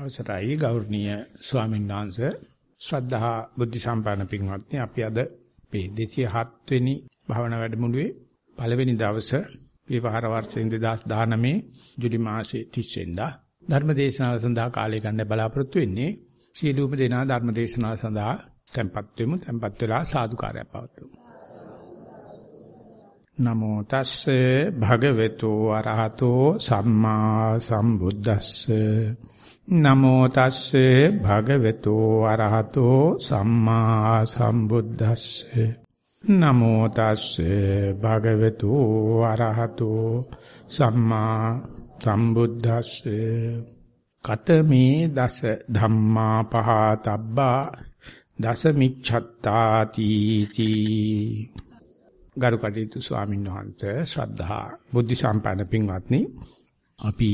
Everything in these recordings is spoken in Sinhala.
අවසරයි ගෞරවනීය ස්වාමීන් වහන්සේ. ශ්‍රද්ධා බුද්ධ සම්පන්න පින්වත්නි අපි අද මේ 207 වෙනි භාවනා වැඩමුළුවේ පළවෙනි දවසේ විවහාර වර්ෂයෙන් 2019 ජූලි මාසයේ 30 වෙනිදා ධර්ම දේශනාව සඳහා කාලය ගන්න බලාපොරොත්තු වෙන්නේ සියලුම දෙනා ධර්ම දේශනාව සඳහා tempත් වෙමු tempත් වෙලා සාදුකාරයක් පවතුමු නමෝ තස්සේ භගවතු අරහතෝ සම්මා සම්බුද්දස්සේ. නමෝ තස්සේ භගවතු අරහතෝ සම්මා සම්බුද්දස්සේ. නමෝ තස්සේ භගවතු අරහතෝ සම්මා සම්බුද්දස්සේ. කතමේ දස ධම්මා පහතබ්බා. දස මිච්ඡත්තාති තී. ගරු කටයුතු ස්වාමීන් වහන්සේ ශ්‍රද්ධා බුද්ධ සම්පන්න පින්වත්නි අපි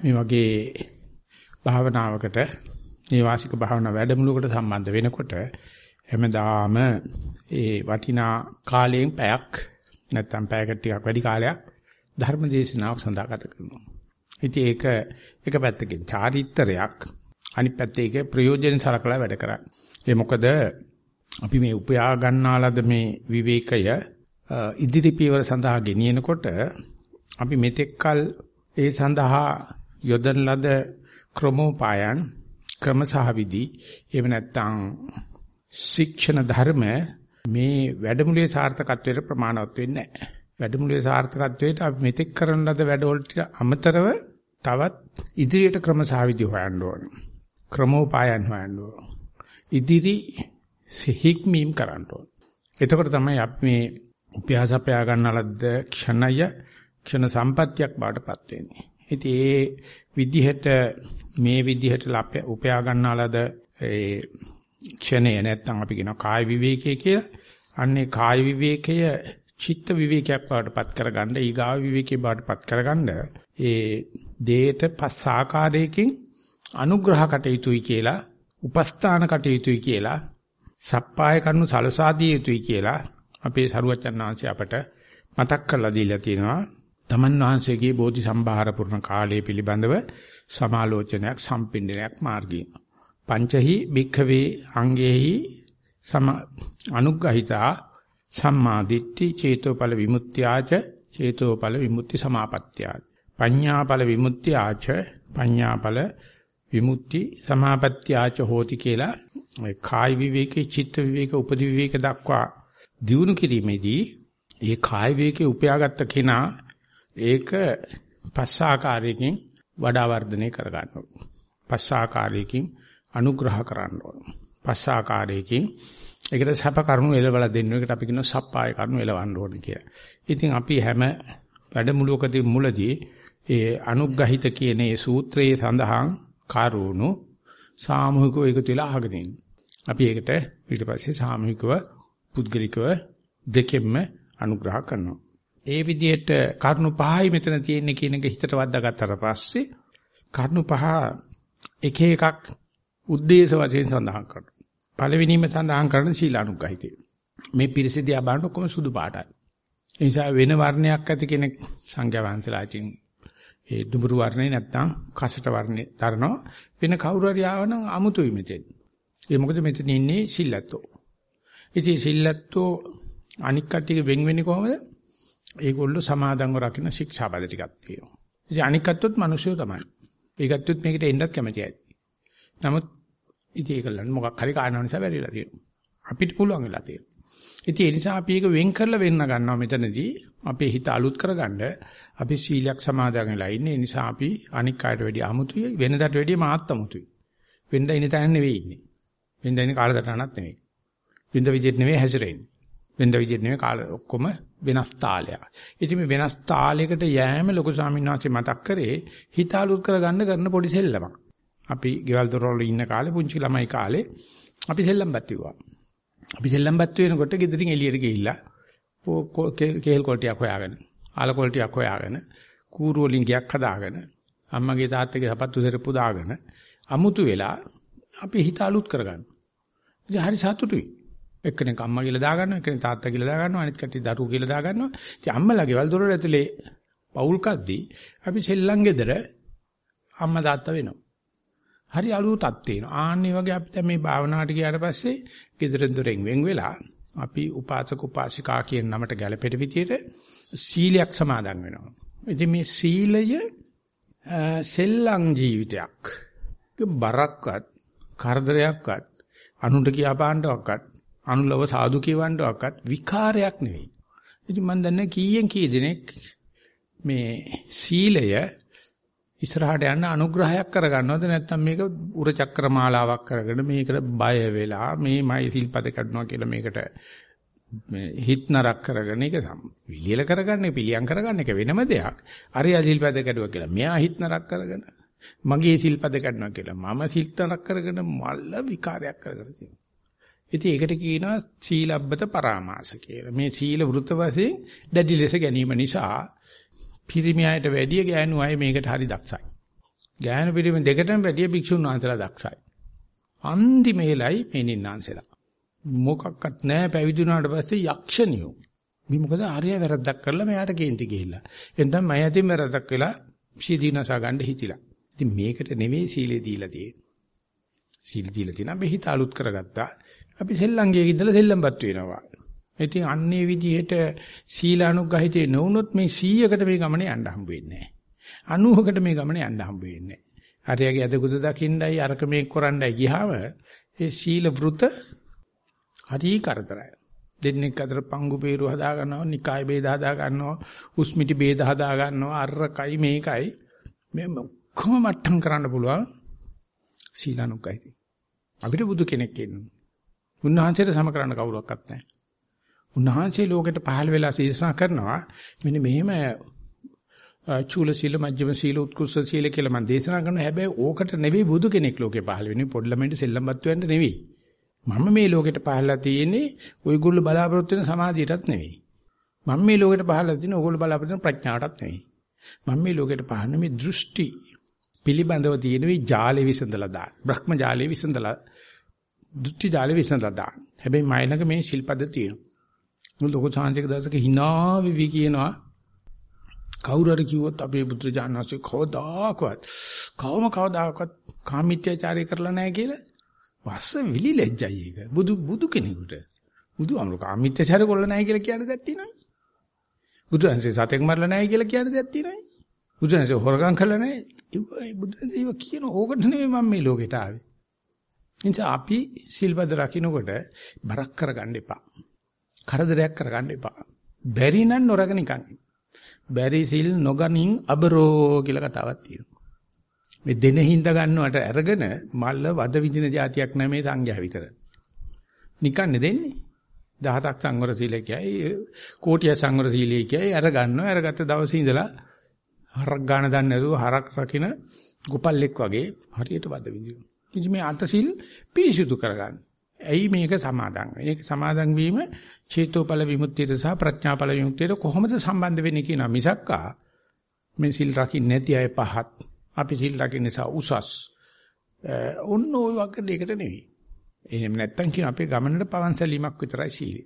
මේ වගේ භාවනාවකට නේවාසික භාවනා වැඩමුළුවකට සම්බන්ධ වෙනකොට හැමදාම ඒ වටිනා කාලයෙන් පැයක් නැත්නම් පැයකට ටිකක් වැඩි කාලයක් ධර්ම දේශනාවක් සඳහා ගත කරනවා. ඉතින් ඒක එක පැත්තකින් චාරිත්‍රයක් අනිත් පැත්තේ ඒක ප්‍රයෝජන සලකලා වැඩ කරන්නේ. ඒ මොකද අපි මේ උපයා ගන්නාලද මේ විවේකය ඉදිරි පියවර සඳහා ගෙනියනකොට අපි මෙතෙක්කල් ඒ සඳහා යොදන ලද ක්‍රමෝපායන් ක්‍රම සහ විදි එහෙම නැත්නම් ශික්ෂණ ධර්ම මේ වැඩමුළුවේ සාර්ථකත්වයට ප්‍රමාණවත් වෙන්නේ නැහැ. වැඩමුළුවේ සාර්ථකත්වයට අපි මෙතෙක් කරන ලද වැඩවලට අමතරව තවත් ඉදිරියට ක්‍රම සහ විදි හොයන්න ඕන. ක්‍රමෝපායන් හොයන්න ඕන. ඉදිරි සිහික්මීම් කරන්න ඕන. එතකොට තමයි අපි මේ උපයාසපයා ගන්නලද්ද ක්ෂණය ක්ෂණ සම්පත්තියක් බාටපත් වෙන්නේ. ඉතින් ඒ විදිහට මේ විදිහට උපයා ගන්නාලද ඒ ක්ෂණය නැත්තම් අපි කියනවා කාය විවේකයේ කියලා. අන්නේ කාය විවේකය චිත්ත විවේකයක් බවටපත් කරගන්න ඊගාව විවේකේ බවටපත් කරගන්න ඒ දේට පස් ආකාරයකින් අනුග්‍රහ කටයුතුයි කියලා උපස්ථාන කටයුතුයි කියලා සප්පාය කරනු සලසාදී යුතුයි කියලා අපේ සරුවචන් වහන්සේ අපට මතක් කරලා දීලා තියෙනවා. තමන් වහන්සේගේ බෝධි සම්භාර පුරණ කාලය පිළිබඳව සමාලෝචනයක් සම්පින්දනයක් මාර්ගී පංචහි භික්ඛවේ අංගේහි සම අනුග්‍රහිතා සම්මාදිට්ඨි චේතෝපල විමුක්ත්‍යාච චේතෝපල විමුක්ති සමාපත්‍යාච පඤ්ඤාපල විමුක්ත්‍යාච පඤ්ඤාපල විමුක්ති සමාපත්‍යාච හෝති කියලා ඒ කාය විවේකේ චිත්ත විවේක උපදි විවේක දක්වා දියුණු කිරීමේදී ඒ කාය විවේකේ උපයාගත්ත කෙනා ඒක පස් ආකාරයකින් වඩා වර්ධනය කර ගන්නවා. පස් ආකාරයකින් අනුග්‍රහ කරන්න ඕන. පස් ආකාරයකින් ඒකට සැප කරුණු එලවලා දෙන්න. ඒකට අපි කියනවා සප්පාය කරුණු එලවන්න ඕන කියලා. ඉතින් අපි හැම වැඩමුළුවකදී මුලදී ඒ අනුග්‍රහිත කියන ඒ සූත්‍රයේ සඳහන් කරුණු සාමූහිකව එකතු වෙලා අහගෙන ඉන්න. අපි ඒකට ඊට පස්සේ සාමූහිකව පුද්ගලිකව දෙකෙන්ම අනුග්‍රහ කරනවා. ඒ විදිහට කරුණු පහයි මෙතන තියෙන්නේ කියන එක හිතට වද්දාගත්තට පස්සේ කරුණු පහ එක එකක් උද්දේශ වශයෙන් සඳහන් කරනවා. පළවෙනිම සඳහන් කරන සීලානුගහිතය. මේ පිරිසිදියා බලන ඔක්කොම සුදු පාටයි. ඒ නිසා වෙන වර්ණයක් ඇති කෙනෙක් සංඝයා වහන්සේලාටින් ඒ දුඹුරු වර්ණේ නැත්තම් කසට වර්ණේ දරනවා වෙන කවුරු හරි ආවනම් අමුතුයි මෙතෙන්. ඒ මොකද මෙතන ඉන්නේ සිල්ලත්තෝ. ඉතින් සිල්ලත්තෝ අනික් කට්ටියක වෙන් වෙන්නේ කොහොමද? ඒගොල්ලෝ සමාදන්ව රකින්න ශික්ෂාපද ටිකක් තියෙනවා. ඉතින් අනික් අත්තොත් මිනිස්සු තමයි. ඒකත්තුත් මේකට එන්නත් කැමතියි. නමුත් ඉතින් ඒකලන් මොකක් හරි කාරණා නිසා බැරිලා තියෙනවා. අපිට පුළුවන් වෙලා තියෙනවා. ඉතින් ඒ නිසා අපි ඒක වෙන් කරලා වෙන්න ගන්නවා මෙතනදී. අපේ හිත අලුත් කරගන්න අපි සීලයක් සමාදන් වෙලා ඉන්නේ. ඒ නිසා අපි අනික් අයට වැඩිය අමුතුයි වෙනදාට වැඩිය මාත් අමුතුයි. වෙනදා ඉන්න තැන නෙවෙයි ඉන්නේ. වෙනදා ඉන්නේ කාලසටහනක් නෙවෙයි. වෙනද විදිහට නෙවෙයි හැසිරෙන්නේ. වෙනද විදිහට නෙවෙයි කාල ඔක්කොම වෙනස් තාලයක්. ඉතින් මේ වෙනස් තාලයකට යෑම ලොකු ස්වාමීන් වහන්සේ මතක් කරේ හිත අලුත් කරගන්න කරන පොඩි සෙල්ලමක්. අපි ගෙවල් දොරවල ඉන්න කාලේ පුංචි ළමයි කාලේ අපි සෙල්ලම් බැත්තුවා. අපි සෙල්ලම් බැත්තු වෙනකොට ගෙදරින් එළියට ගිහිල්ලා කේල් කොල්ටියක් හොයාගෙන ආල කොල්ටියක් හොයාගෙන කූරු වලින් ගයක් හදාගෙන අම්මගේ තාත්තගේ සපත්තු සෙරප්පු දාගෙන අමුතු වෙලා අපි හිත අලුත් කරගන්න. ඉතින් හරි සතුටුයි. එක්කෙනෙක් අම්මා කියලා දා ගන්නවා, එක්කෙනෙක් තාත්තා කියලා දා ගන්නවා, අනිත් කට්ටිය දරුවෝ කියලා දා ගන්නවා. ඉතින් අම්මලා ගෙවල් දොර ඇතුලේ පවුල් කද්දී අපි සෙල්ලම් ගෙදර අම්මා තාත්තා වෙනවා. හරි අලුතක් තියෙනවා. ආන්නේ වගේ අපි දැන් මේ භාවනාවට ගියාට පස්සේ ගෙදරින් දොරෙන් වෙන් වෙලා අපි උපාසක උපාසිකා කියන නමට ගැළපෙට විදියට සීලයක් සමාදන් වෙනවා. ඉතින් මේ සීලය සෙල්ලම් ජීවිතයක්. බරක්වත් කරදරයක්වත් අනුන්ට කියාපාන්නවක්වත් අනුලව සාදු කියවන්නවක්වත් විකාරයක් නෙවෙයි. ඉතින් මම දන්නේ කීයෙන් කී දෙනෙක් මේ සීලය ඉස්සරහට යන්න අනුග්‍රහයක් කරගන්නවද නැත්නම් මේක උර චක්‍ර මාලාවක් කරගෙන මේකට බය වෙලා මේ මයි සිල්පද කඩනවා කියලා මේකට මේ හිත නරක කරගෙන ඒක විලියල කරගන්න පිළියම් කරගන්න එක වෙනම දෙයක්. අරියා සිල්පද කඩුවා කියලා මෙයා හිත නරක කරගෙන මගේ සිල්පද කඩනවා කියලා මම සිල් නරක කරගෙන මල්ල විකාරයක් කරගෙන තියෙනවා. ඉතින් ඒකට කියනවා සීලබ්බත පරාමාස කියලා. මේ සීල වෘත වශයෙන් දැඩි ලෙස ගැනීම නිසා පිරිමි අයට වැඩිය ගෑනු අය මේකට හරි දක්ෂයි. ගෑනු පිරිමි දෙකටම වැඩිය භික්ෂුන් වහන්සේලා දක්ෂයි. අන්තිමේලයි මේ නින්නාන්සලා. මොකක්වත් නැහැ පැවිදුණාට පස්සේ යක්ෂණියෝ. මේ මොකද ආර්ය වැරද්දක් කරලා මෙයාට කේන්ති ගිහිල්ලා. එතෙන් මම යතින් වැරද්දක් වෙලා සීදීනසා ගන්න හිතිලා. ඉතින් මේකට නෙවෙයි සීලේ දීලා තියෙන්නේ. සීල දීලා තියෙනවා අපි හිත අලුත් කරගත්තා. අපි සෙල්ලංගේ ඉඳලා සෙල්ලම්පත් වෙනවා. ඉතින් අන්නේ විදිහට සීලානුගහිතේ නොවුනොත් මේ 100කට මේ ගමනේ යන්න හම්බ වෙන්නේ නැහැ. 90කට මේ ගමනේ යන්න හම්බ වෙන්නේ නැහැ. හරියගේ අදකුද දකින්නයි අරක මේක කරන්නයි ගියාම ඒ සීල වෘත හරි කරදරයි. දෙන්නෙක් අතර පංගු peeru හදා ගන්නවා, නිකාය ભેද හදා ගන්නවා, උස්මිටි ભેද හදා ගන්නවා, අරකයි මේකයි. මේ කොහොම මට්ටම් කරන්න පුළුවන් සීලානුගහිතේ. අපිට බුදු කෙනෙක් ඉන්නවා. උන්වහන්සේට සම කරන්න කවුරක්වත් නැහැ. උන්වහන්සේ ලෝකෙට පහළ වෙලා සීසනා කරනවා. මෙන්න මෙහෙම චූල සීල මජ්ක්‍ධිම සීල උත්කෘෂ්ඨ සීල කියලා මම දේශනා කරනවා. හැබැයි ඕකට නෙවෙයි බුදු කෙනෙක් ලෝකේ පහළ වෙන්නේ. පොඩ්ඩලමෙන්ට සෙල්ලම්පත් වෙන්න නෙවෙයි. මම මේ ලෝකෙට පහළලා තියෙන්නේ ඔයගොල්ලෝ බලාපොරොත්තු වෙන සමාධියටත් නෙවෙයි. මම මේ ලෝකෙට පහළලා තියෙන්නේ ඔයගොල්ලෝ බලාපොරොත්තු වෙන ප්‍රඥාවටත් නෙවෙයි. මම මේ ලෝකෙට පහළන්නේ මේ දෘෂ්ටි පිළිබඳව තියෙන මේ ජාලේ විසඳලා දාන බ්‍රහ්ම ජාලේ විසඳලා දෘෂ්ටි ජාලේ විසඳලා දාන හැබැයි මයිලක මේ ශිල්පද තියෙනවා. ලොකු සාංශික දවසක hina වෙවි කියනවා. කවුරු හරි කිව්වොත් අපේ පුත්‍ර ජානනාසේ කවදාකවත් කවම කවදාකවත් කාමීත්‍යචාරය කරලා නැහැ කියලා වස්ස විලි ලැජ්ජයි ඒක. බුදු බුදු කෙනෙකුට. බුදු අමරු කාමීත්‍යචාරය කරලා නැහැ කියලා කියන දෙයක් තියෙනවනේ. බුදු අන්සේ සතෙක් මරලා නැහැ කියලා කියන දෙයක් තියෙනවනේ. බුදු අන්සේ හොරගම් කළා නැහැ. බුදු අන්සේ කියන ඕකට නෙමෙයි මම මේ ලෝකෙට ආවේ. නිසා අපි සිල්පද රකින්නකොට බරක් කරගන්න එපා කරදරයක් කරගන්න එපා. බැරි නම් නොරගෙන නිකන්. බැරි සිල් නොගනින් අබරෝ කියලා කතාවක් තියෙනවා. මේ දෙන හිඳ ගන්නවට අරගෙන මල්ල වද විදින જાතියක් නැමේ සංඝයා විතර. නිකන් දෙන්නේ. 17ක් සංවර සීලය කියයි කෝටිය සංවර සීලය කියයි අර ගන්නවා අරගත්ත දවසේ ඉඳලා හරක් ගන්න දන්නේ නැතුව හරක් රකින්න ගොපල්ලෙක් වගේ හරියට වද විදිනවා. ඉතින් මේ අට සිල් පිරිසුදු කරගන්න. ඇයි මේක සමාදන් වෙන්නේ? මේක සමාදන් වීම චේතෝපල විමුක්තියට සහ ප්‍රඥාපල විමුක්තියට කොහොමද සම්බන්ධ වෙන්නේ කියන මිසක්කා මේ සිල් රකින්න නැති අය පහත්. අපි සිල් රකින්න නිසා උසස්. ඔන්න ওই වගේ දෙයකට නෙවෙයි. එහෙම නැත්තම් කියන අපේ ගමනට පවන්සලීමක් විතරයි සීලය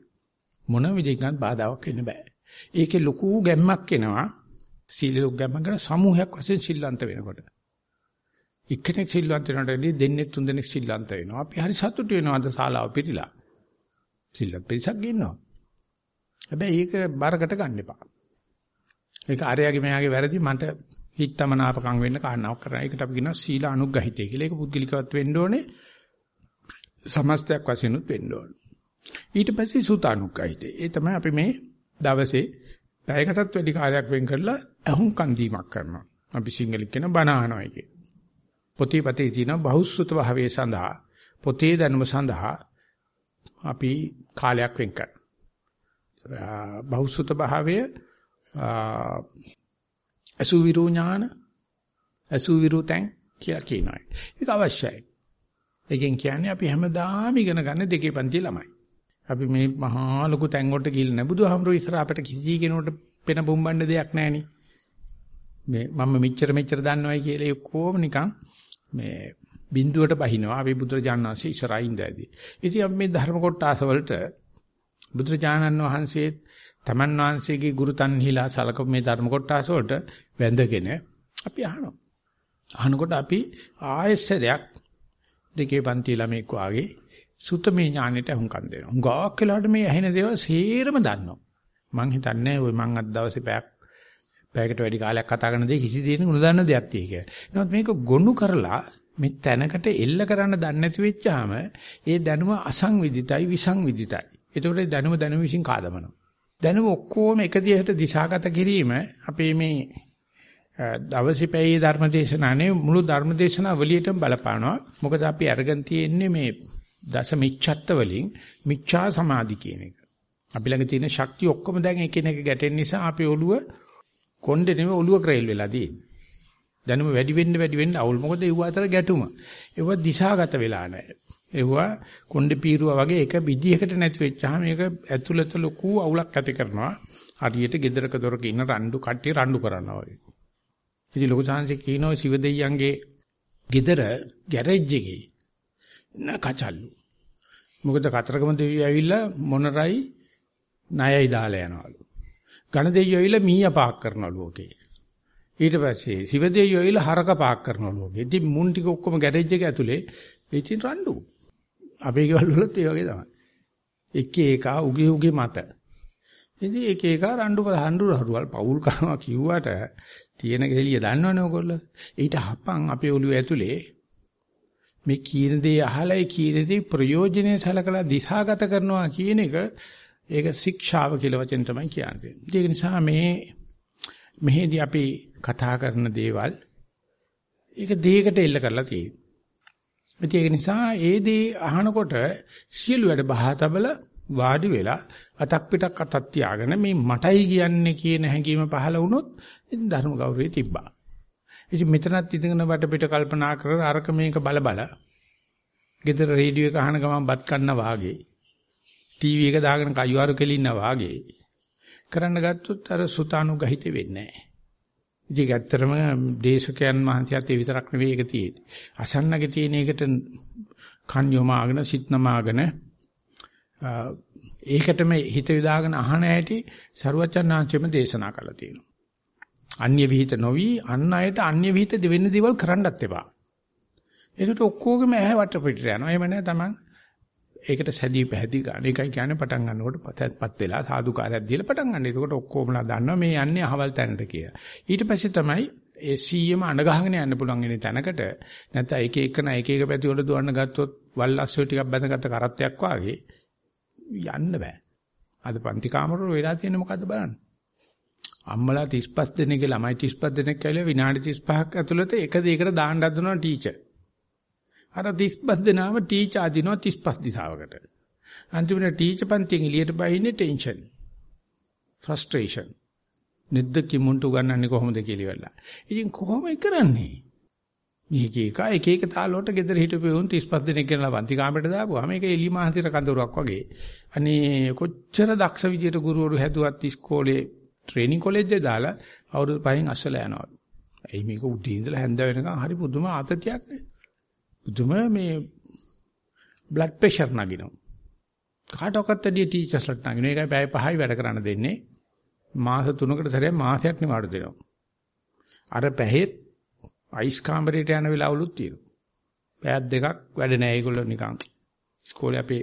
මොන විදිහකින්වත් බාධාවක් වෙන්න බෑ. ඒකේ ලොකු ගැම්මක් එනවා. සීල ලොකු ගැම්මක් කරන සමූහයක් වශයෙන් සිල්වන්ත වෙනකොට. එක්කෙනෙක් සිල්වන්ත වෙනකොට දෙන්නේ තුන් දෙනෙක් සිල්වන්ත වෙනවා අපි හරි සතුටු වෙනවා අද ශාලාව පිළිලා සිල්වත් පිරිසක් ඉන්නවා. හැබැයි ඒක බරකට ගන්න එපා. ඒක ආර්යගේ මෙයාගේ වැරදි මට හිතමනාපකම් වෙන්න කාරණාවක් කරා. ඒකට අපි කියනවා සීල අනුග්‍රහිතය කියලා. ඒක පුද්ගලිකවත් වෙන්න ඕනේ. සමස්තයක් වශයෙන් උත් වෙන්න ඕනේ. ඊට පස්සේ සුතානුග්‍රහිතය. ඒ තමයි අපි මේ දවසේ පැයකටත් වැඩි කාලයක් වෙන් කරලා අහුම් කන්දීමක් කරනවා. අපි සිංහලෙන් කියන බණ අහනවා කියේ. පොතේ පතේ තියෙන බහුසුත භාවයේ සඳහා පොතේ දැනුම සඳහා අපි කාලයක් වෙන් කරනවා. බහුසුත භාවය අසුවිරු ඥාන අසුවිරු තැන් කියලා කියනවා. ඒක අවශ්‍යයි. ඒකෙන් කියන්නේ අපි හැමදාම ඉගෙන ගන්න දෙකේ පන්ති ළමයි. අපි මේ මහා ලොකු තැන් වලට ගිහිල්ලා නැහැ. බුදුහාමුදුරුවෝ ඉස්සර අපිට කිසි කෙනෙකුට පෙන බුම්බන්න දෙයක් නැහෙනි. මේ මම මෙච්චර මෙච්චර දන්නවයි කියලා ඒ කොහොම නිකන් මේ බිඳුවට බහිනවා අපි බුදුරජාණන් වහන්සේ ඉස්සරහින් දැදී. ඉතින් අපි මේ ධර්ම කොටස වලට බුදුරජාණන් වහන්සේ තමන් වහන්සේගේ ගුරු තන්හිලා සලක මේ ධර්ම කොටස වලට වැඳගෙන අපි අහනවා. අහනකොට අපි ආයෙසරයක් දෙකේ පන්ති ළමෙක් වාගේ සුතමේ ඥානෙට හුඟක් දෙනවා. හුඟක් වෙලාවට මේ ඇහෙන දේවල් සේරම දන්නවා. මං හිතන්නේ ওই මං අද දවසේ පැයක් පැයකට වැඩි කාලයක් කතා කරන දේ කිසි දෙයක් නුදන්න දෙයක් තියෙක. නමුත් මේක ගොනු කරලා මේ තැනකට එල්ල කරන්න දන්නේ නැති වෙච්චාම ඒ දැනුම අසංවිධිතයි විසංවිධිතයි. ඒතකොට දැනුම දැනුම විසින් කාදමනවා. දැනුම ඔක්කොම එක දිහට දිශාගත කිරීම අපේ මේ දවසේ පැයේ ධර්මදේශනානේ මුළු ධර්මදේශනාවලියටම බලපානවා. මොකද අපි අරගෙන තියෙන්නේ මේ දස මිච්ඡත්ත වලින් මිච්ඡා සමාධි කියන එක. අපි ළඟ තියෙන ශක්තිය ඔක්කොම දැන් එකිනෙක ගැටෙන නිසා අපි ඔළුව කොණ්ඩේ නෙමෙයි ඔළුව ක්‍රේල් වෙලා තියෙන්නේ. දැනුම වැඩි වෙන්න වැඩි වෙන්න අවුල් මොකද ඒව අතර ගැටුම. ඒව දිශාගත වෙලා නැහැ. ඒව කොණ්ඩේ පීරුවා වගේ එක විදියකට නැති වෙච්චාම මේක ඇතුළත ලොකු අවුලක් ඇති කරනවා. හරියට gedaraක දොරක ඉන්න රණ්ඩු කට්ටිය රණ්ඩු කරනවා වගේ. ඉතින් ලොකු chance කියනවා සිව දෙයියන්ගේ gedara ගෑරේජ් එකේ නකචල්ලු. මොකද කතරගම දෙවියෝ ඇවිල්ලා මොනරයි ණයයි දාලා යනවලු. ඝන දෙවියෝ ඇවිල්ලා මීයා පාක් කරනවලු ඔකේ. ඊට පස්සේ සිව දෙවියෝ ඇවිල්ලා හරක පාක් කරනවලු ඔකේ. ඉතින් මුන් ටික ඔක්කොම ගෑරේජ් එක ඇතුලේ ඉතින් රණ්ඩු. අපේ ගෙවල් වලත් ඒ වගේ තමයි. එක එක උගේ උගේ මත. ඉතින් එක එක රණ්ඩු හඬු රහරුවල් පවුල් කරනවා කිව්වට තියෙන ගෙලිය දන්නවනේ ඔයගොල්ලෝ. ඊට හපන් අපේ ඔළුව ඇතුලේ මේ කියන දේ අහලා ඒ කියන දේ ප්‍රයෝජනෙ සලකලා දිශාගත කරනවා කියන එක ඒක ශික්ෂාව කියලා වචෙන් තමයි කියන්නේ. ඒක නිසා මේ මෙහෙදී අපි කතා කරන දේවල් ඒක දෙයකට එල්ල කරලා තියෙනවා. ඒක නිසා ඒ දේ අහනකොට සියලු වැඩ බහා තබල වාඩි වෙලා අතක් පිටක් අතක් තියාගෙන මේ මටයි කියන්නේ කියන හැඟීම පහළ වුණොත් ඉතින් ධර්ම ගෞරවය තිබ්බා. ඉතින් මෙතනත් ඉඳගෙන වටපිට කල්පනා කර අරක මේක බල බල ගෙදර රේඩියෝ එක අහන ගමන් බත් කන්න වාගේ ටීවී එක දාගෙන කයිවාරු කෙලින්න වාගේ කරන්න ගත්තොත් අර සුතානුගහිත වෙන්නේ නැහැ. ඉතින් ඇත්තටම දේශකයන් මහන්සියත් ඒ විතරක් නෙවෙයි ඒක තියෙන්නේ. අසන්නගේ තියෙන එකට කන් යොමාගෙන සිත් නමාගෙන ඒකටම හිත යොදාගෙන අහන ඇටි සරුවචනාංශෙම දේශනා කළා තියෙනවා. අන්‍ය විහිිත නොවි අන් අයට අන්‍ය විහිිත දෙවෙන්න දේවල් කරන්නත් එපා. ඒකට ඔක්කොගේම ඇහැ වට පිටට යනවා. එහෙම නැහැ තමන් ඒකට සැදී පැහැදී ගන්න. ඒකයි කියන්නේ පටන් ගන්නකොට පත් වෙලා සාදුකාරයක් දීලා පටන් ගන්න. ඒකට ඔක්කොමලා දන්නවා මේ යන්නේ අහවල් තැනට කියලා. ඊට පස්සේ තමයි ඒ 100ම අඬ ගහගෙන යන්න පුළුවන් ඉන්නේ තැනකට. නැත්නම් එක එකන එක එක පැති වල දුවන්න ගත්තොත් වල්ලස්සෝ ටිකක් බැඳගත්ත කරත්තයක් වාගේ යන්න බෑ. අද පන්ති කාමරවල වෙලා තියෙන්නේ මොකද්ද බලන්න. අම්මලා 35 දෙනෙක්ගේ ළමයි 35 දෙනෙක් ඇවිල්ලා විනාඩි 35ක් ඇතුළත එක දෙයකට දාන්න හදනවා ටීචර්. අර 35 දෙනාම ටීචර් අදිනවා 35 දිශාවකට. අන්තිමට ටීචර් පන්තියෙන් එළියට බහින්නේ ටෙන්ෂන්. ෆ්‍රස්ට්‍රේෂන්. නිද්දකි මුන්ටු ගන්නන්නේ කොහොමද කියලා ඉවරලා. ඉතින් කොහොමද කරන්නේ? මේක එක එක එක තාලවලට ගෙදර හිටපු උන් 35 දෙනෙක් ගෙනලා පන්ති කාමරේට දාපුවා. මේක එලි මහන්සියට කඳවුරක් වගේ. අනේ කොච්චර දක්ෂ විදියට ගුරුවරු හැදුවත් ඉස්කෝලේ ට්‍රේනින් කොලෙජ් එකේ දාලා අවුරුදු පහෙන් අස්සලා යනවා. එයි මේක උදේ ඉඳලා හැන්ද වෙනකන් හරි පුදුම ආතතියක් නේ. පුදුම මේ බ්ලඩ් ප්‍රෙෂර් නගිනවා. කාටවත් ඇදී ටීචර්ස්ලට නගිනවා. ඒකයි පැය 5යි වැඩ කරන්න දෙන්නේ. මාස 3කට සැරයක් මාසයක් නිවාඩු දෙනවා. අර පැහෙත් අයිස් කාමරේට යන වෙලාවලුත් තියෙනවා. පැයක් දෙකක් වැඩ නැහැ ඒගොල්ලෝ නිකන්. ඉස්කෝලේ අපේ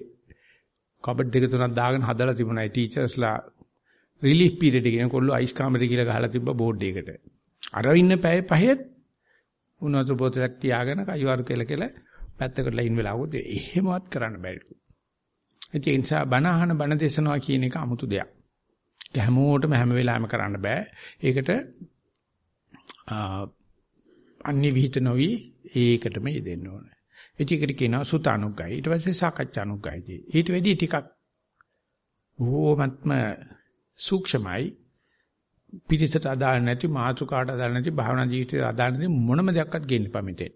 කබඩ් දෙක තුනක් දාගෙන හදලා තිබුණා ටීචර්ස්ලා රිලීෆ් පීරියඩ් එකේ කොල්ලෝ අයිස් කාමරේ කියලා ගහලා තිබ්බ බෝඩ් එකකට. අර ඉන්න පැය පහෙත් උණුසු බෝතලයක් තියාගෙන කයිවාරු කෙල කෙල පැත්තකට ලයින් වෙලා આવුවොත් එහෙමවත් කරන්න බැරිලු. ඒ නිසා බණ අහන බණ දේශනවා කියන එක 아무තු දෙයක්. ඒක හැමෝටම හැම වෙලාවෙම කරන්න බෑ. ඒකට අනිවිහිත නොවි ඒකටම යෙදෙන්න ඕනේ. ඒකට කියනවා සුත අනුග්ගය. ඊට පස්සේ සාකච්ඡා අනුග්ගයදී. ඊට වෙදී ටිකක් බොහොමත්ම සූක්ෂමයි පිටිසට අදාළ නැති මාතුකාට අදාළ නැති භාවනා ජීවිතයට අදාළ නැති මොනම දෙයක්වත් ගේන්න පමිටේ.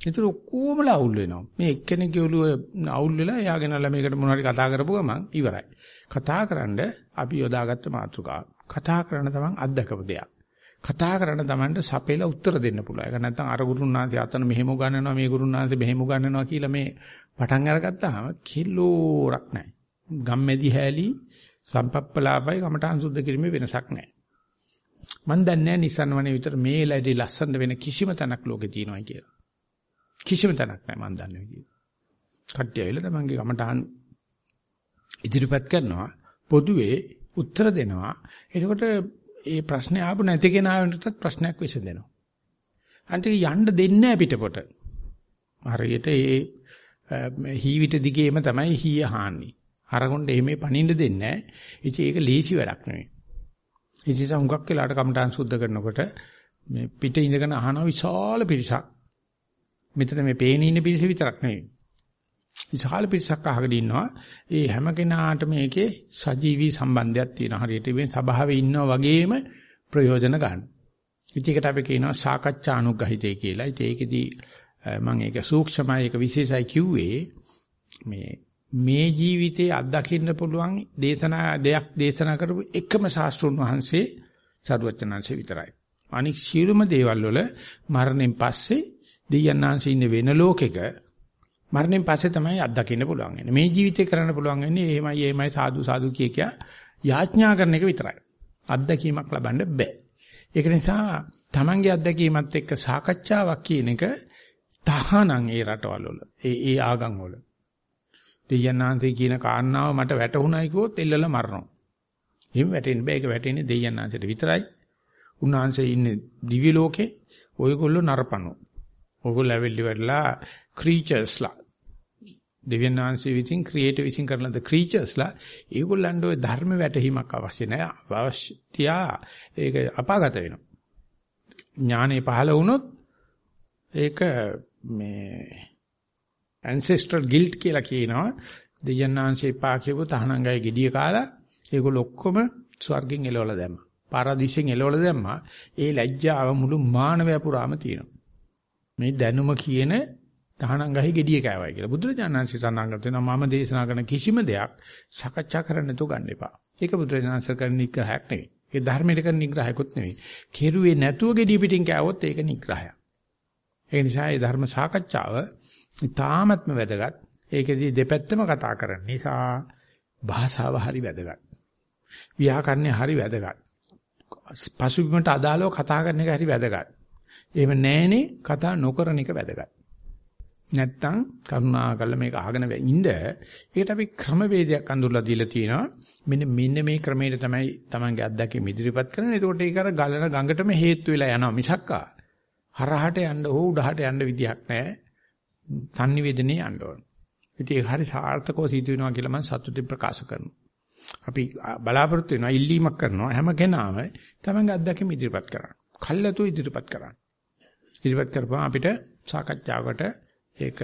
ඒතර ඔක්කොමලා අවුල් වෙනවා. මේ එක්කෙනෙක්ගේ ඔළුව අවුල් වෙලා එයාගෙන ළමයකට මොනවා හරි කතා කරපුව ගමන් ඉවරයි. කතා කරන්න අපි යොදාගත්ත මාතෘකාව. කතා කරන්න තමන් අත්දකපු දෙයක්. කතා කරන්න තමන්ට සපේලා උත්තර දෙන්න පුළුවන්. ඒක නැත්නම් අර ගුරුනාන්සේ අතන මෙහෙම උගන්වනවා මේ ගුරුනාන්සේ මෙහෙම උගන්වනවා කියලා මේ පටන් අරගත්තාම කිලෝරක් නැහැ. ගම්මැදි හැලී සම්පප්පලාපයි කමඨාන් සුද්ධ කිරීමේ වෙනසක් නැහැ. මන් දන්නේ නැහැ නිසන්වනේ විතර මේ ලැබි ලස්සන වෙන කිසිම තැනක් ලෝකේ තියෙනවා කියලා. කිසිම තැනක් නැහැ මම දන්න විදියට. කට්ටිය ඇවිල්ලා තමන්ගේ කමටහන් ඉදිරිපත් කරනවා පොදුවේ උත්තර දෙනවා. එතකොට ඒ ප්‍රශ්නේ ආපු නැති කෙනාටත් ප්‍රශ්නයක් විසඳෙනවා. අන්තික යන්න දෙන්නේ නැහැ පිටපොට. හරියට ඒ හීවිත දිගේම තමයි හීය හාන්නේ. අරගොන්ඩ එමේ පණින්න දෙන්නේ නැහැ. ඉතින් ඒක ලීසි වැඩක් නෙවෙයි. ඒ නිසා හුඟක් වෙලාට කමටහන් සුද්ධ කරනකොට මේ පිට ඉඳගෙන අහන විශාල පිරිසක් මෙතන මේ පේන ඉන්න පිරිස විතරක් නෙවෙයි. විශාල පිරිසක් අහගෙන ඉන්නවා. ඒ හැම කෙනාට මේකේ සජීවී සම්බන්ධයක් තියෙනවා. හරියට මේ සභාවේ ඉන්නා වගේම ප්‍රයෝජන ගන්න. ඉතින් අපි කියනවා සාකච්ඡා අනුග්‍රහිතය කියලා. ඉතින් ඒකෙදි මම ඒක සූක්ෂමයි ඒක විශේෂයි කිව්වේ මේ මේ ජීවිතේ අත්දකින්න පුළුවන් දේශනා දෙයක් දේශනා කරපු එකම ශාස්ත්‍රුන් වහන්සේ සරුවචනංශේ විතරයි. අනික සියලුම දේවල් වල මරණයෙන් පස්සේ දෙයයන්ාංශ ඉන්න වෙන ලෝකෙක මරණයෙන් පස්සේ තමයි අත්දකින්න පුළුවන් වෙන්නේ. මේ ජීවිතේ කරන්න පුළුවන් වෙන්නේ එහෙමයි එහෙමයි සාදු සාදු කිය කිය යාඥා කරන එක විතරයි. අත්දැකීමක් ලබන්න බෑ. ඒක නිසා Tamange අත්දැකීමත් එක්ක සාකච්ඡාවක් කියන එක තහනම් ඒ රටවල් වල. ඒ ඒ ආගම් වල. දෙයයන්ාන්තේ කියන කාරණාව මට වැටහුණයි කිව්වොත් එල්ලලා මරනවා. එහෙම වැටෙන්න බෑ. ඒක වැටෙන්නේ දෙයයන්ාන්තයට විතරයි. උන්වහන්සේ ඉන්නේ දිව්‍ය ලෝකේ. ඔයගොල්ලෝ නරපණෝ. ඔයගොල්ලෝ ඇවිල්ලි වෙලා ක්‍රීචර්ස්ලා. දෙවියන්ාන්සේ විසින් ක්‍රියේටිව් විසින් කරන ද ක්‍රීචර්ස්ලා ඒගොල්ලන්ට ওই ධර්ම වැටහීමක් අවශ්‍ය නැහැ. අවශ්‍යතියා ඒක අපාගත වෙනවා. ඥානෙ පහළ වුණොත් ඒක මේ ancestral guilt කියලා කියනවා. දෙයයන්ාංශේ පා කියපු තහනංගයි gediya කාලා ඒගොල්ලෝ ඔක්කොම ස්වර්ගෙන් එලවලා දැම්මා. පාරාදීසෙන් එලවලා දැම්මා. ඒ ලැජ්ජාව මුළු මානවය පුරාම තියෙනවා. මේ දැනුම කියන තහනංගහි gediya කෑවයි කියලා. බුදුරජාණන්සේ සඳහන් කරනවා මම දේශනා කරන කිසිම දෙයක් සාකච්ඡා කරන්න නැතුව ගන්න එපා. ඒක බුදුරජාණන්සේ කරන නිග්‍රහයක් නෙවෙයි. ඒ ධර්මයට කරන නිග්‍රහයක්වත් නෙවෙයි. කෙරුවේ නැතුව gediya පිටින් කෑවොත් ඒක නිග්‍රහයක්. ඒ නිසා මේ ධර්ම සාකච්ඡාව ඉතාමත්ම වැදගත්. ඒකෙදි දෙපැත්තම කතා කරන නිසා භාෂාව හරි වැදගත්. ව්‍යාකරණය හරි වැදගත්. පසුබිමට අදාළව කතා කරන එක හරි වැදගත්. එහෙම නැහනේ කතා නොකරන එක වැදගත්. නැත්තම් කරුණාකරලා මේක අහගෙන ඉඳ ඒකට අපි ක්‍රමවේදයක් අඳුරලා දීලා තියෙනවා මෙන්න මෙන්න මේ ක්‍රමයට තමයි Tamange අත්දැකීම් ඉදිරිපත් කරන්නේ ඒකට ඒක අර ගලන ගඟටම හේතු වෙලා යනවා මිසක්කා හරහට යන්න හෝ උඩහට යන්න විදියක් නැහැ sannivedanaye යන්න ඕන. ඉතින් ඒක හරි සාර්ථකව සිදු වෙනවා කියලා මම සතුටින් ප්‍රකාශ කරනවා. අපි බලාපොරොත්තු වෙනවා ඉල්ලීමක් කරනවා හැම කෙනාම තමන්ගේ අත්දැකීම් ඉදිරිපත් කරන්න. කල්ලාතු ඉදිරිපත් කරන්න. ඉදිරිපත් කරපුවම අපිට සාකච්ඡාවකට ඒක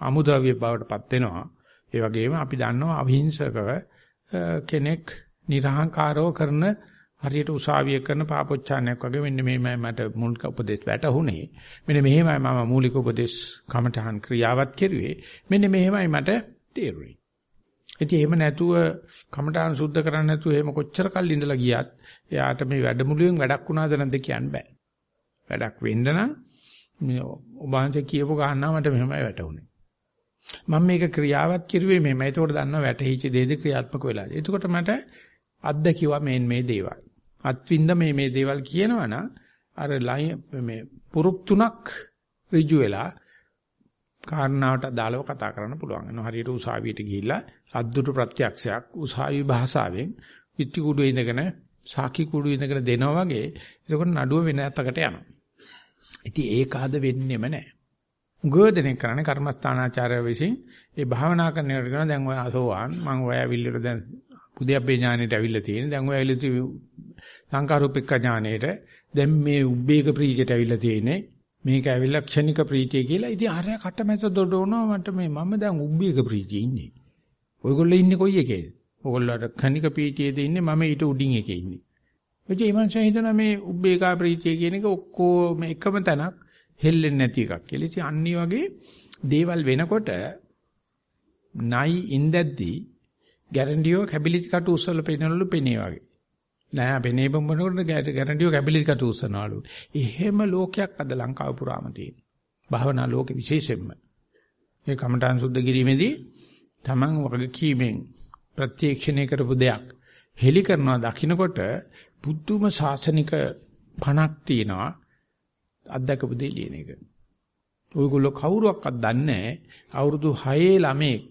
අමුද්‍රව්‍ය බවටපත් වෙනවා. ඒ වගේම අපි දන්නවා අහිංසකව කෙනෙක් නිර්හංකාරව කරන හරියට උසාවිය කරන පාපොච්චානයක් වගේ මෙන්න මෙහෙමයි මට මූලික උපදේශ වැටහුනේ. මෙන්න මෙහෙමයි මම මූලික උපදේශ කමඨහන් ක්‍රියාවත් කෙරුවේ. මෙන්න මෙහෙමයි මට තේරුනේ. ඉතින් එහෙම නැතුව කමඨහන් සුද්ධ කරන්නේ නැතුව එහෙම කොච්චර කල් ඉඳලා ගියත් එයාට මේ වැඩමුළුවෙන් වැඩක් වුණාද නැද්ද කියන්න බෑ. වැඩක් වෙන්න නම් මේ ඔබanse කියපු ගාන්නා මට මෙහෙමයි වැටහුනේ. මම මේක ක්‍රියාවත් කෙරුවේ මෙහෙමයි. ඒකෝට දන්නවා වැටහිච්ච දේද ක්‍රියාත්මක වෙලා. එතකොට මට අත්දැකියවා මේ මේ දේවල්. අත්විඳ මේ මේ දේවල් කියනවනම් අර මේ පුරුක් තුනක් ඍජු වෙලා කාරණාවට අදාළව කතා කරන්න පුළුවන්. එනවා හරියට උසාවියට ගිහිල්ලා අද්දුට ප්‍රත්‍යක්ෂයක් උසාවි භාෂාවෙන් පිටි කුඩු ඉඳගෙන සාකි කුඩු ඉඳගෙන දෙනවා වගේ එතකොට නඩුව වෙන අතකට යනවා. ඉතින් ඒක ආද වෙන්නෙම නැහැ. උගෝදෙනෙක් කරන්නේ කර්මස්ථානාචාර්ය විසින් ඒ භාවනා කරන එකට කරන දැන් ඔය අසෝවාන් මම ඔය ඇවිල්ලා දැන් උද්‍යප්පේ ඥානෙට ඇවිල්ලා තියෙන. දැන් ඔය ඇවිල්ලා සංකාරූපික ඥානෙට දැන් මේ උබ්බේක ප්‍රීතියට ඇවිල්ලා තියෙන්නේ. මේක ඇවිල්ලා ක්ෂණික ප්‍රීතිය කියලා. ඉතින් අර කටමැත දොඩවනවා මට මේ මම දැන් උබ්බේක ප්‍රීතියේ ඉන්නේ. ඔයගොල්ලෝ ඉන්නේ කොයි එකේද? ඔයගොල්ලෝට ක්ෂණික ප්‍රීතියේද ඉන්නේ මම ඊට උඩින් එකේ ඉන්නේ. එතකොට මේ මනුස්සයා හිතනවා මේ උබ්බේකා ප්‍රීතිය කියන එක ඔක්කොම එකම තැනක් හෙල්ලෙන්නේ නැති එකක් කියලා. ඉතින් අන්නේ වගේ දේවල් වෙනකොට නයි ඉඳද්දී ගැරන්ඩියෝ කැබිලිටි කටු උස්සල පෙන්නවලු පෙනේ වගේ. නෑ පෙනේ බම්බනකොට ගැරන්ඩියෝ කැබිලිටි කටු උස්සනවලු. එහෙම ලෝකයක් අද ලංකාව පුරාම තියෙනවා. භාවනා ලෝකෙ විශේෂයෙන්ම. ඒ කමඨාන් සුද්ධ කිරීමේදී Taman වගකීමෙන් ප්‍රත්‍යක්ෂණය කරපු දෙයක් හෙලි කරනවා දකින්නකොට බුද්ධම ශාසනික පණක් තියනවා අත්දකපු දෙය ලියන එක. ඔයගොල්ලෝ කවුරුවක්වත් දන්නේ අවුරුදු 6 ළමෙක්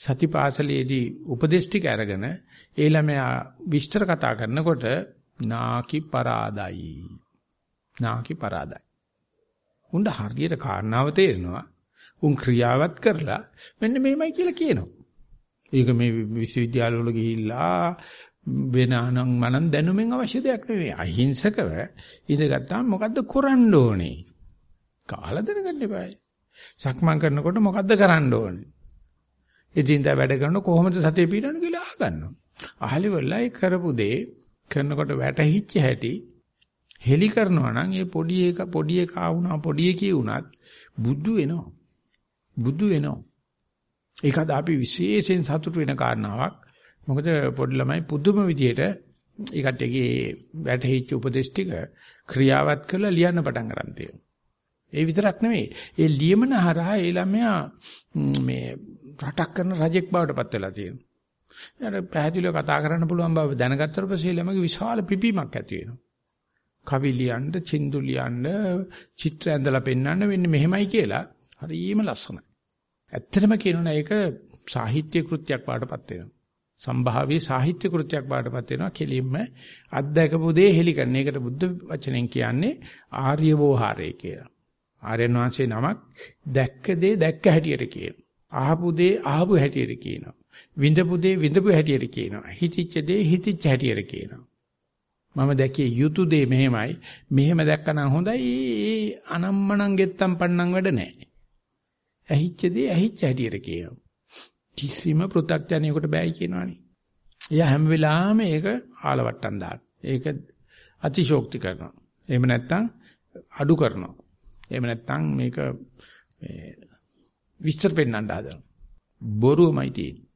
සතිපාසලේදී උපදේශ ටික අරගෙන ඒ ළමයා විස්තර කතා කරනකොට නාකි පරාදයි. නාකි පරාදයි. උන්ට හරියට කාරණාව තේරෙනවා. උන් ක්‍රියාවත් කරලා මෙන්න මෙහෙමයි කියලා කියනවා. ඒක මේ විශ්වවිද්‍යාලවල ගිහිල්ලා වෙන අනං මනන් දැනුමෙන් අවශ්‍ය දෙයක් නෙවෙයි. අහිංසකව ඉඳගත්තාම මොකද්ද කරන්න ඕනේ? කාලා දැනගන්න එපායි. සක්මන් කරනකොට මොකද්ද කරන්න ඕනේ? එදින්දා වැඩ කරන කොහොමද සතිය පිටවන්නේ කියලා අහගන්නවා. අහලි වෙලයි කරපු දේ කරනකොට වැටහිච්ච හැටි හෙලි කරනවා නම් ඒ පොඩි එක පොඩි එක ආවුණා පොඩි එකේ වුණත් බුදු වෙනවා. බුදු වෙනවා. ඒක අද අපි විශේෂයෙන් සතුටු වෙන කාරණාවක්. මොකද පොඩි ළමයි පුදුම විදියට ඒ කට්ටියගේ වැටහිච්ච උපදේශ ටික ක්‍රියාවත් කරලා ලියන්න පටන් ගන්න තියෙනවා. ඒ විතරක් නෙවෙයි. ඒ ලියමන හරහා ඒ ළමයා මේ රටක් කරන රජෙක් බවට පත් වෙලා තියෙනවා. යාර පැහැදිලිව කතා කරන්න පුළුවන් බව දැනගත්තට පස්සේ ළමගේ විශාල පිපීමක් ඇති වෙනවා. කවි ලියන්න, චින්දු ලියන්න, චිත්‍ර ඇඳලා පෙන්වන්න වෙන්නේ මෙහෙමයි කියලා හරිම ලස්සනයි. ඇත්තටම කියනවනේ ඒක සාහිත්‍ය කෘත්‍යයක් වඩපත් වෙනවා. සම්භාව්‍ය සාහිත්‍ය කෘත්‍යයක් වඩපත් වෙනවා. කෙලින්ම අත්දැකපු දේ හෙලි කරන. ඒකට බුද්ධ වචනෙන් කියන්නේ ආර්ය වෝහාරය කියලා. ආර්යයන් වහන්සේ නමක් දැක්ක දේ දැක්ක හැටියට කියනවා. අහපු දේ අහපු හැටියට කියනවා. විඳපු දේ විඳපු හැටියට කියනවා. හිතිච්ච දේ හිතිච්ච හැටියට කියනවා. මම දැකිය යුතු දේ මෙහෙමයි. මෙහෙම දැක්කනම් හොඳයි. ඒ අනම්මනම් ගෙත්තම් පන්නම් වැඩ නැහැ. ඇහිච්ච දේ ඇහිච්ච හැටියට කියනවා. කිසිම පෘථග්ජනයෙකුට බෑයි කියනවනේ. එයා හැම වෙලාවෙම ඒක ආලවට්ටම් දාන. ඒක අතිශෝක්ති කරනවා. එහෙම නැත්නම් අඩු කරනවා. එහෙම නැත්නම් මේක මේ විස්තර පෙන්වන්න හදනවා. බොරුවමයි තියෙන්නේ.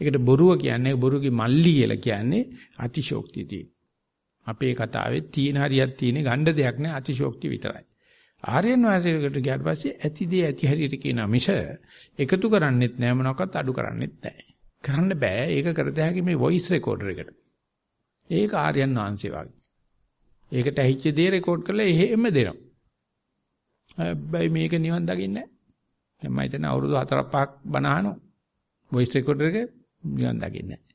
ඒකට බොරුව කියන්නේ බොරුගේ මල්ලි කියලා කියන්නේ අතිශෝක්තිය තියෙන. අපේ කතාවේ තියෙන හරියක් තියෙන ගණ්ඩ දෙයක් නෑ අතිශෝක්තිය විතරයි. ආර්යයන් වාසයකට ගියාට පස්සේ ඇති දේ ඇති හරියට කියනවා මිස එකතු කරන්නෙත් නෑ මොනවාක්වත් අඩු කරන්නෙත් නෑ. කරන්න බෑ ඒක කරත හැකි මේ වොයිස් රෙකෝඩර් එකට. ඒක ආර්යයන් වහන්සේ වගේ. ඒකට ඇහිච්ච දේ රෙකෝඩ් කරලා එහෙම දෙනවා. හැබැයි මේක නිවන් දකින්නේ නෑ. මම හිතන අවුරුදු 4 5ක් බණ අහනවා. වොයිස් රෙකෝඩර් එක නිවන් දකින්නේ නෑ.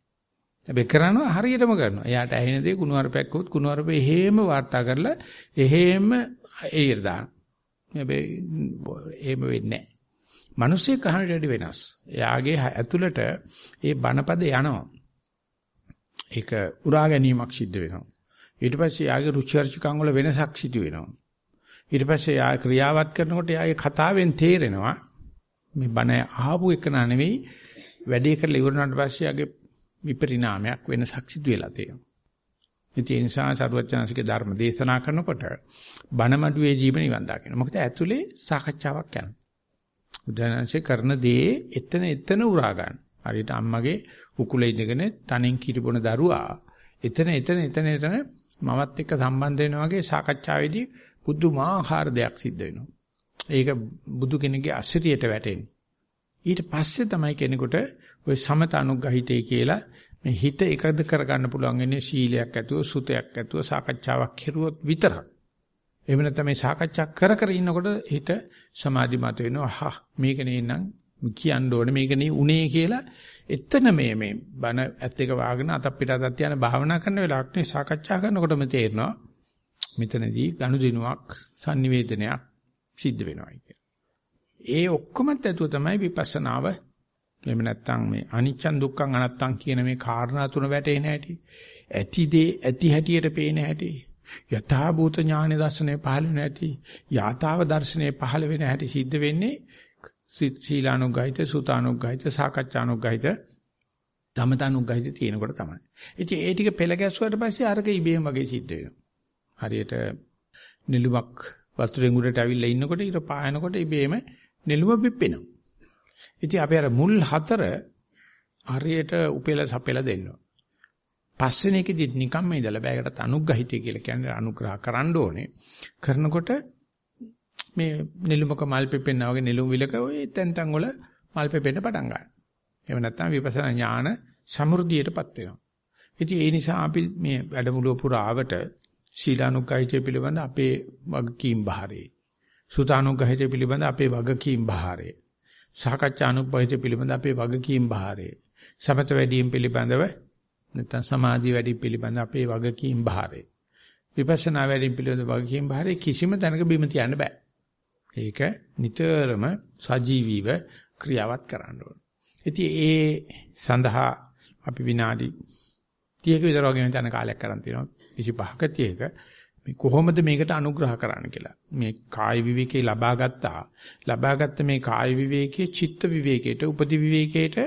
හැබැයි කරනවා හරියටම කරනවා. එයාට ඇහෙන දේ කුණුවarpයක් වුත් කුණුවarpේ එහෙම වාර්තා කරලා එහෙම එළියට දානවා. හැබැයි එහෙම වෙන්නේ නැහැ. මිනිස්සේ කහනට වැඩි වෙනස්. එයාගේ ඇතුළට ඒ බණපද යනවා. ඒක උරා ගැනීමක් සිද්ධ වෙනවා. ඊට පස්සේ යාගේ රුචි අරුචිකම් වල වෙනසක් සිදු වෙනවා. ඊට පස්සේ යා ක්‍රියාවත් කරනකොට යාගේ කතාවෙන් තේරෙනවා මේ බණ අහපු එක නෙවෙයි වැඩේ කරලා ඉවරනාට පස්සේ යාගේ විපරිණාමයක් වෙනසක් සිදු වෙලා තියෙනවා. ඒ නිසා සරුවචනසික ධර්ම දේශනා කරනකොට බණමඩුවේ ජීවන නිවන් දකින්න. මොකද ඇතුලේ සාකච්ඡාවක් යනවා. බුදුරජාණන්සේ කරන දේ එතන එතන උරා ගන්න. හරියට අම්මගේ උකුලේ ඉඳගෙන තනෙන් කිරිබොන දරුවා එතන එතන එතන එතන මමත් එක්ක සම්බන්ධ වෙනා වගේ සාකච්ඡාවේදී පුදුමාකාර දෙයක් සිද්ධ වෙනවා. ඒක බුදු කෙනෙකුගේ අසිරියට වැටෙන්නේ. ඊට පස්සේ තමයි කෙනෙකුට ওই සමත අනුග්‍රහිතේ කියලා මේ හිත එකද කරගන්න පුළුවන් වෙන්නේ සීලයක් ඇතුව සුතයක් ඇතුව සාකච්ඡාවක් කෙරුවොත් විතරක්. එහෙම නැත්නම් මේ සාකච්ඡා කර කර ඉන්නකොට හිත සමාධිමත් වෙනවා. අහ මේක නෙන්නම් කියන්න ඕනේ මේක නේ උනේ කියලා එතන මේ මේ බන ඇත් එක වාගෙන අතක් පිට අතක් තියන භාවනා කරන වෙලාවට මේ සාකච්ඡා කරනකොටම තේරෙනවා මෙතනදී ගනුදෙනුවක් sannivedanayak සිද්ධ වෙනවා කියලා. ඒ ඔක්කොමත් ඇතුව තමයි විපස්සනාව එහෙම නැත්නම් මේ අනිච්චන් දුක්ඛං අනත්තං කියන මේ කාරණා තුන වැටෙන හැටි ඇති දේ ඇති හැටියට පේන හැටි යථා භූත ඥාන දර්ශනේ පහළ වෙන හැටි යථාව දර්ශනේ පහළ වෙන හැටි සිද්ධ වෙන්නේ සීලානුග්ගහිත සුතානුග්ගහිත සාකච්ඡානුග්ගහිත ධමතානුග්ගහිත තියෙනකොට තමයි. ඉතින් ඒ ටික පෙළ ගැස්සුවාට පස්සේ අරක ඉබේම වගේ සිද්ධ වෙනවා. හරියට නිලුමක් වතුරෙන් උඩට ඇවිල්ලා ඉන්නකොට ඊට පායනකොට ඉබේම නිලුම පිප්පෙනවා. ඉතින් අපි අර මුල් හතර හරියට උපෙලා සපෙලා දෙන්නවා. පස්වෙනි එකෙදි නිකම්ම ඉඳලා බෑගකට අනුග්‍රහිතය කියලා කියන්නේ අනුග්‍රහ කරන්න ඕනේ. කරනකොට මේ නිලුමක මල් පෙපෙන්නා වගේ නිලුම් විලක ඔය තැන් තැන් වල මල් පෙපෙන්න පටන් ගන්නවා. එහෙම නැත්නම් විපස්සනා ඥාන සමෘද්ධියටපත් වෙනවා. ඉතින් ඒ නිසා අපි මේ වැඩමුළුව පුරාවට ශීලානුග්‍රහිතය පිළිබඳ අපේ වගකීම් බහරේ සුතානුග්‍රහිත පිළිබඳ අපේ වගකීම් බහාරය. සහකච්ඡානුග්‍රහිත පිළිබඳ අපේ වගකීම් බහාරය. සමත වැඩිම පිළිබඳව නැත්නම් සමාධි වැඩි පිළිබඳ අපේ වගකීම් බහාරය. විපස්සනා වැඩිම පිළිබඳ වගකීම් බහාරය කිසිම තැනක බිම තියන්න බෑ. ඒක නිතරම සජීවීව ක්‍රියාවත් කරන්න ඕන. ඉතින් ඒ සඳහා අපි විනාඩි 30ක විතර වගේ යන කාලයක් කරන් තියෙනවා 25ක 30ක මේ කොහොමද මේකට අනුග්‍රහ කරන්න කියලා. මේ කාය විවේකේ ලබා ගත්තා. ලබාගත්ත මේ කාය විවේකයේ චිත්ත විවේකයට උපදි විවේකයට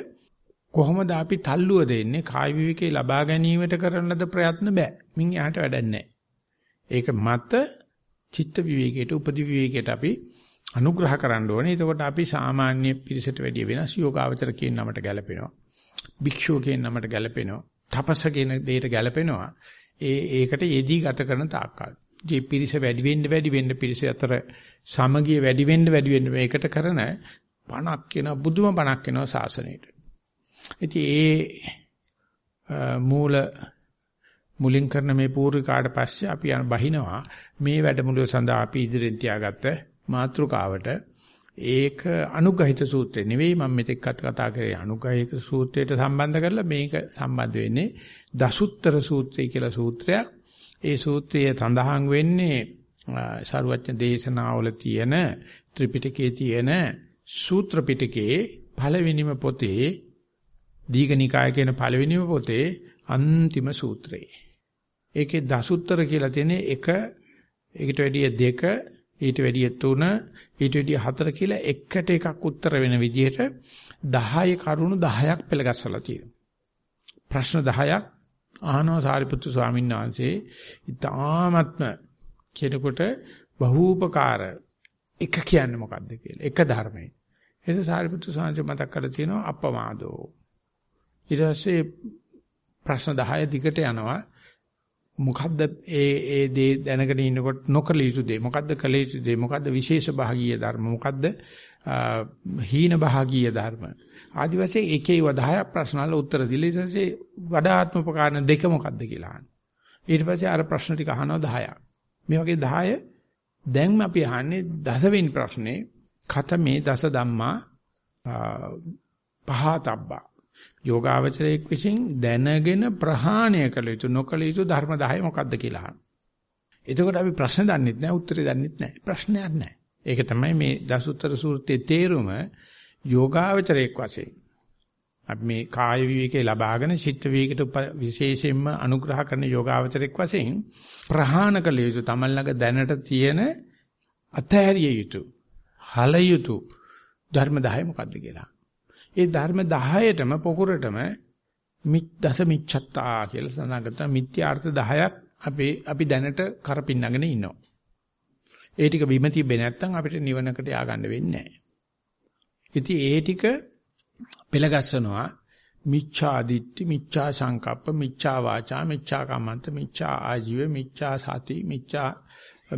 කොහොමද අපි තල්ලුව දෙන්නේ? කාය විවේකේ ලබා ගැනීමට කරන ලද ප්‍රයත්න බෑ. මින් එහාට වැඩක් ඒක මත චිත්ත විවේකයට උපදි විවේකයට අපි අනුග්‍රහ කරන්න ඕනේ. එතකොට අපි සාමාන්‍ය පිරිසට වැඩිය වෙනස් යෝගාවචර කියන නමට ගැලපෙනවා. භික්ෂුව කියන නමට ගැලපෙනවා. තපස කියන දෙයට ගැලපෙනවා. ඒ ඒකට යෙදී ගත කරන තාක්කල්. මේ පිරිස වැඩි වෙන්න වැඩි වෙන්න පිරිස අතර සමගිය වැඩි වෙන්න වැඩි වෙන්න මේකට කරන පණක් වෙන බුදුම පණක් වෙනවා ශාසනයට. ඉතින් ඒ මූල මුලින් කරන මේ පූර්විකාට පස්සේ අපි යන බහිනවා මේ වැඩමුළුව සඳහා අපි ඉදිරියෙන් තියාගත්ත මාතෘකාවට ඒක අනුගහිත සූත්‍රය නෙවෙයි මම මෙතෙක් කතා කරේ අනුගහිත සූත්‍රයට සම්බන්ධ කරලා මේක සම්බන්ධ වෙන්නේ දසුත්තර සූත්‍රය කියලා සූත්‍රයක්. ඒ සූත්‍රයේ සඳහන් වෙන්නේ සරුවච්ච දේශනාවල තියෙන ත්‍රිපිටකයේ තියෙන සූත්‍ර පිටකයේ පළවෙනිම පොතේ දීඝනිකාය කියන පළවෙනිම පොතේ අන්තිම සූත්‍රය. ඒකේ දසුත්තර කියලා තියෙන එක ඒකට වැඩිය දෙක ඊට වැඩිය 3 ඊට වැඩිය 4 කියලා එකට එකක් උත්තර වෙන විදිහට 10 කරුණු 10ක් පෙළගස්සලා තියෙනවා. ප්‍රශ්න 10ක් අහනවා සාරිපුත්තු ස්වාමීන් වහන්සේ ඊ타ත්ම කෙනෙකුට බහූපකාර එක කියන්නේ මොකද්ද කියලා. එක ධර්මයේ. ඒක සාරිපුත්තු ස්වාමීන් මතක් කරලා තියෙනවා අපමාදෝ. ඊට පස්සේ ප්‍රශ්න 10 දිගට යනවා. මොකද්ද ඒ ඒ දේ දැනගෙන ඉන්නකොට නොකල යුතු දේ? මොකද්ද කළ යුතු දේ? මොකද්ද විශේෂ භාගීය ධර්ම? මොකද්ද හීන භාගීය ධර්ම? ආදි වශයෙන් එකේව 10ක් ප්‍රශ්න වල උත්තර දීලා. ඊට පස්සේ වඩාත්ම උපකාරණ දෙක මොකද්ද කියලා අහනවා ඊට පස්සේ අර ප්‍රශ්න ටික අහනවා 10ක් මේ වගේ 10 දැන් අපි අහන්නේ දසවෙනි ප්‍රශ්නේ ඛතමේ දස ධම්මා පහතබ්බා යෝගාවචරයක් විසින් දැනගෙන ප්‍රහාණය කළ යුතු නොකළ යුතු ධර්ම 10 මොකක්ද කියලා අහනවා. එතකොට අපි ප්‍රශ්න දන්නෙත් නැහැ උත්තරේ දන්නෙත් නැහැ. ප්‍රශ්නයක් නැහැ. ඒක තමයි මේ දසුත්තර සූත්‍රයේ තේරුම යෝගාවචරයක් වශයෙන්. අපි මේ කාය විවේකේ ලබාගෙන චිත්ත විවේකයට විශේෂයෙන්ම අනුග්‍රහ කරන යෝගාවචරයක් වශයෙන් ප්‍රහාණ කළ යුතු තමන් ළඟ දැනට තියෙන අතහැරිය යුතු හල යුතු ධර්ම 10 මොකක්ද කියලා. ඒ ධර්ම 10ටම පොකුරටම මිත් දස මිච්ඡත්තා කියලා සඳහන් කරනවා මිත්‍යාර්ථ 10ක් අපේ අපි දැනට කරපින්නගෙන ඉන්නවා. ඒ ටික බිම තිබ්බේ නැත්නම් අපිට නිවනකට ය아가න්න වෙන්නේ නැහැ. ඉතින් ඒ ටික පෙළගස්සනවා මිච්ඡා දිට්ඨි මිච්ඡා සංකප්ප මිච්ඡා වාචා මිච්ඡා කම්මන්ත මිච්ඡා ආජීව මිච්ඡා සති මිච්ඡා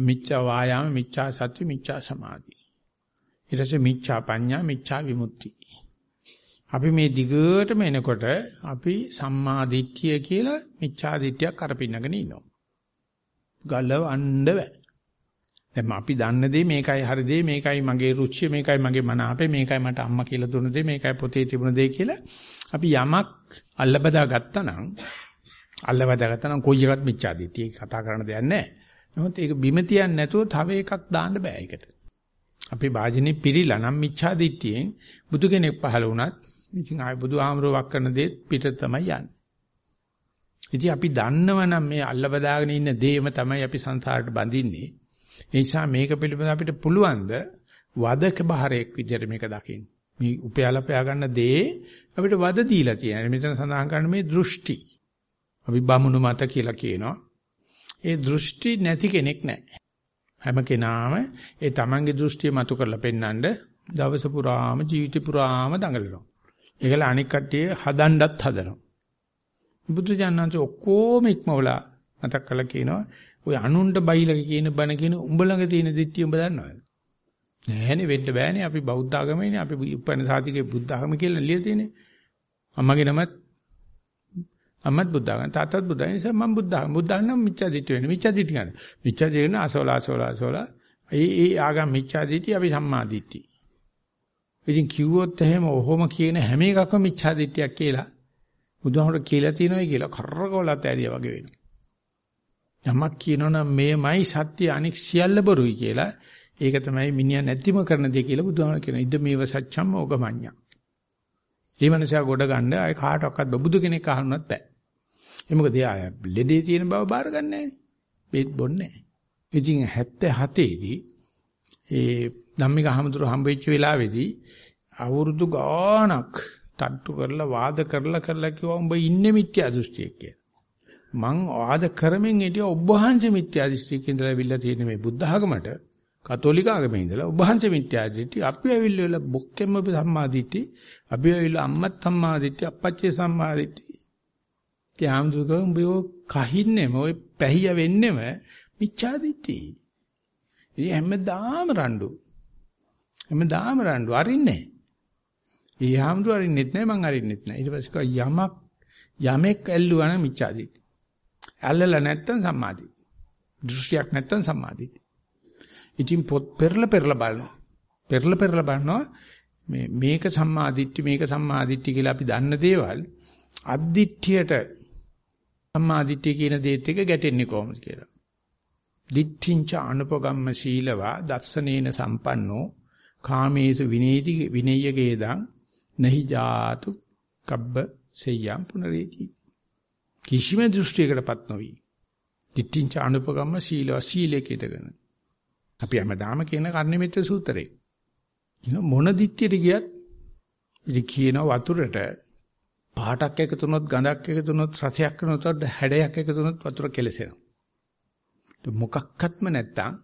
මිච්ඡා වායාම මිච්ඡා සති මිච්ඡා සමාධි ඊට පස්සේ මිච්ඡා පඤ්ඤා මිච්ඡා විමුක්ති අපි මේ දිගටම එනකොට අපි සම්මා දිට්ඨිය කියලා මිච්ඡා දිට්ඨියක් කරපින්නගෙන ඉන්නවා. ගලවන්න බෑ. දැන් අපි දන්න දේ මේකයි හරි දේ මේකයි මගේ රුචිය මේකයි මගේ මන අපේ මේකයි මට අම්මා කියලා දුන්න දේ මේකයි පොතේ තිබුණ දේ කියලා අපි යමක් අල්ලබදා ගත්තා නම් අල්ලබදා ගත්තා නම් කොයි එකත් මිච්ඡා දිට්ඨිය කතා කරන්න දෙයක් නැහැ. නමුත් ඒක බිම තියන්නේ නැතුව තව එකක් දාන්න බෑ ඒකට. අපි වාජිනේ පිළිලා නම් මිච්ඡා දිට්ඨියෙන් බුදු කෙනෙක් පහළ වුණත් ඉතින් ආයි බුදුහාමරෝ වක් කරන දේ පිට තමයි යන්නේ. ඉතින් අපි දන්නවනම් මේ අල්ල බදාගෙන ඉන්න දේම තමයි අපි සංසාරට බඳින්නේ. ඒ නිසා මේක පිළිබඳ අපිට පුළුවන් ද වදක බහරයක් විදිහට මේක දකින්න. මේ උපයාලා පයා ගන්න දේ අපිට වද දීලා තියෙනවා. මෙතන සඳහන් කරන මේ දෘෂ්ටි. අපි බමුණු මත කියලා කියනවා. ඒ දෘෂ්ටි නැති කෙනෙක් නැහැ. හැම කෙනාම ඒ තමන්ගේ දෘෂ්ටිය මතු කරලා පෙන්නඳ දවස පුරාම ජීවිත පුරාම දඟලනවා. ඒකල අනික් කට්ටිය හදන්නත් හදනවා. බුදු ජානන්ත ඔක්කොම ඉක්මවලා මතක් කළා කියනවා ඔය අනුන්ට බයිලක කියන බණ කියන උඹ ළඟ තියෙන දිට්ඨිය උඹ දන්නවද? නෑනේ වෙන්න බෑනේ අපි බෞද්ධ ආගමේනේ අපි උපන්න සාතිකේ බුද්ධ ආගම කියලා ලියලා තියෙන්නේ. අම්මගේ නමත් අම්මත් බුද්ධ ආගම තාත්තත් බුද්ධ ආගම නිසා මම බුද්ධ ආගම බුද්ධ ආගම නම් මිච්ඡා දිට්ඨිය වෙන්නේ මිච්ඡා දිට්ඨිය ගන්න. මිච්ඡා දිට්ඨිය අසෝලා අසෝලා අසෝලා ඒ ඒ ආගම් මිච්ඡා දිට්ඨිය අපි සම්මා දිට්ඨිය. ඉතින් කිව්වොත් එහෙම ඔහොම කියන හැම එකක්ම මිච්ඡා දිට්ඨියක් කියලා බුදුහාමුදුරුවෝ කියලා තියෙනවා කියලා කරකවලත් ඇරියා වගේ වෙනවා. යමක් කියනවනම් මේමයි සත්‍ය අනික් සියල්ල බොරුයි කියලා ඒක තමයි මිනිහා නැතිම කරන දේ කියලා බුදුහාමුදුරුවෝ කියනවා. ඉද මේව සත්‍යම්ම ඕගමඤ්ඤා. මේ මනසයා ගොඩ ගන්න අය කාටවත් බබුදු කෙනෙක් අහන්නවත් බෑ. ඒ මොකද එයා ලෙඩේ තියෙන බව බාර ගන්නෑ නේ. බේත් බොන්නේ නැහැ. ඉතින් 77 දී ඒ ධම්මික අහමතුරු හම්බෙච්ච වෙලාවේදී අවුරුදු ගාණක් තට්ටු කරලා වාද කරලා කරලා කිව්වා උඹ ඉන්නේ මිත්‍යා දෘෂ්ටියක කියලා. මං වාද කරමින් හිටිය ඔබ වහන්සේ මිත්‍යා දෘෂ්ටියක ඉඳලා ඇවිල්ලා තියෙන මේ බුද්ධ ආගමට කතෝලික ආගමේ ඉඳලා ඔබ වහන්සේ මිත්‍යා දෘෂ්ටි අපි ඇවිල්ලා බොක්කෙම සම්මාදිට්ඨි අපි ඇවිල්ලා අම්මත් සම්මාදිට්ඨි අප්පච්චි සම්මාදිට්ඨි ත්‍යාම්දුක උඹ ඔය කහින්නෙම ඔය පැහිය වෙන්නෙම මිච්ඡා දිට්ඨි. ඉතින් හැමදාම රණ්ඩු. හැමදාම රණ්ඩු අරින්නේ. ඊ හැමදු අරින්නෙත් නෑ මං අරින්නෙත් නෑ. ඊට පස්සේ යමක් යමෙක් ඇල්ලුවා නම් මිච්ඡා දිට්ඨි. ඇල්ලලා නැත්තම් සම්මාදි. දෘෂ්ටියක් නැත්තම් සම්මාදි. ඉතින් පොත් පෙරල පෙරල බලනවා. පෙරල පෙරල බලනවා මේ මේක සම්මාදිට්ඨි මේක සම්මාදිට්ඨි කියලා අපි දන්න දේවල් අද්දිට්ඨියට සම්මාදිට්ඨිය කියන දේත් එක ගැටෙන්නේ කොහොමද කියලා. දිට්ඨිංච අනුපගම්ම සීලවා දස්සනේන සම්පන්නෝ කාමේසු විනේති විනේයකේදං නහි ජාතු කබ්බ සෙය්‍යම් පුනරේති. කිසිම දෘෂ්ටියකටපත් නොවි. දිට්ඨිංච අනුපගම්ම සීලව සීලේ කීතගෙන අපි හැමදාම කියන කර්ණිමිත්‍ර සූත්‍රේ. ඉන මොන දිට්ඨියට ගියත් ඉතින් කියන වතුරට පාටක් එකතු වුණොත් ගඳක් එකතු වුණොත් රසයක් වෙනොත් හැඩයක් එකතු වුණොත් වතුර කෙලසෙනවා. මොකක්වත්ම නැත්තම්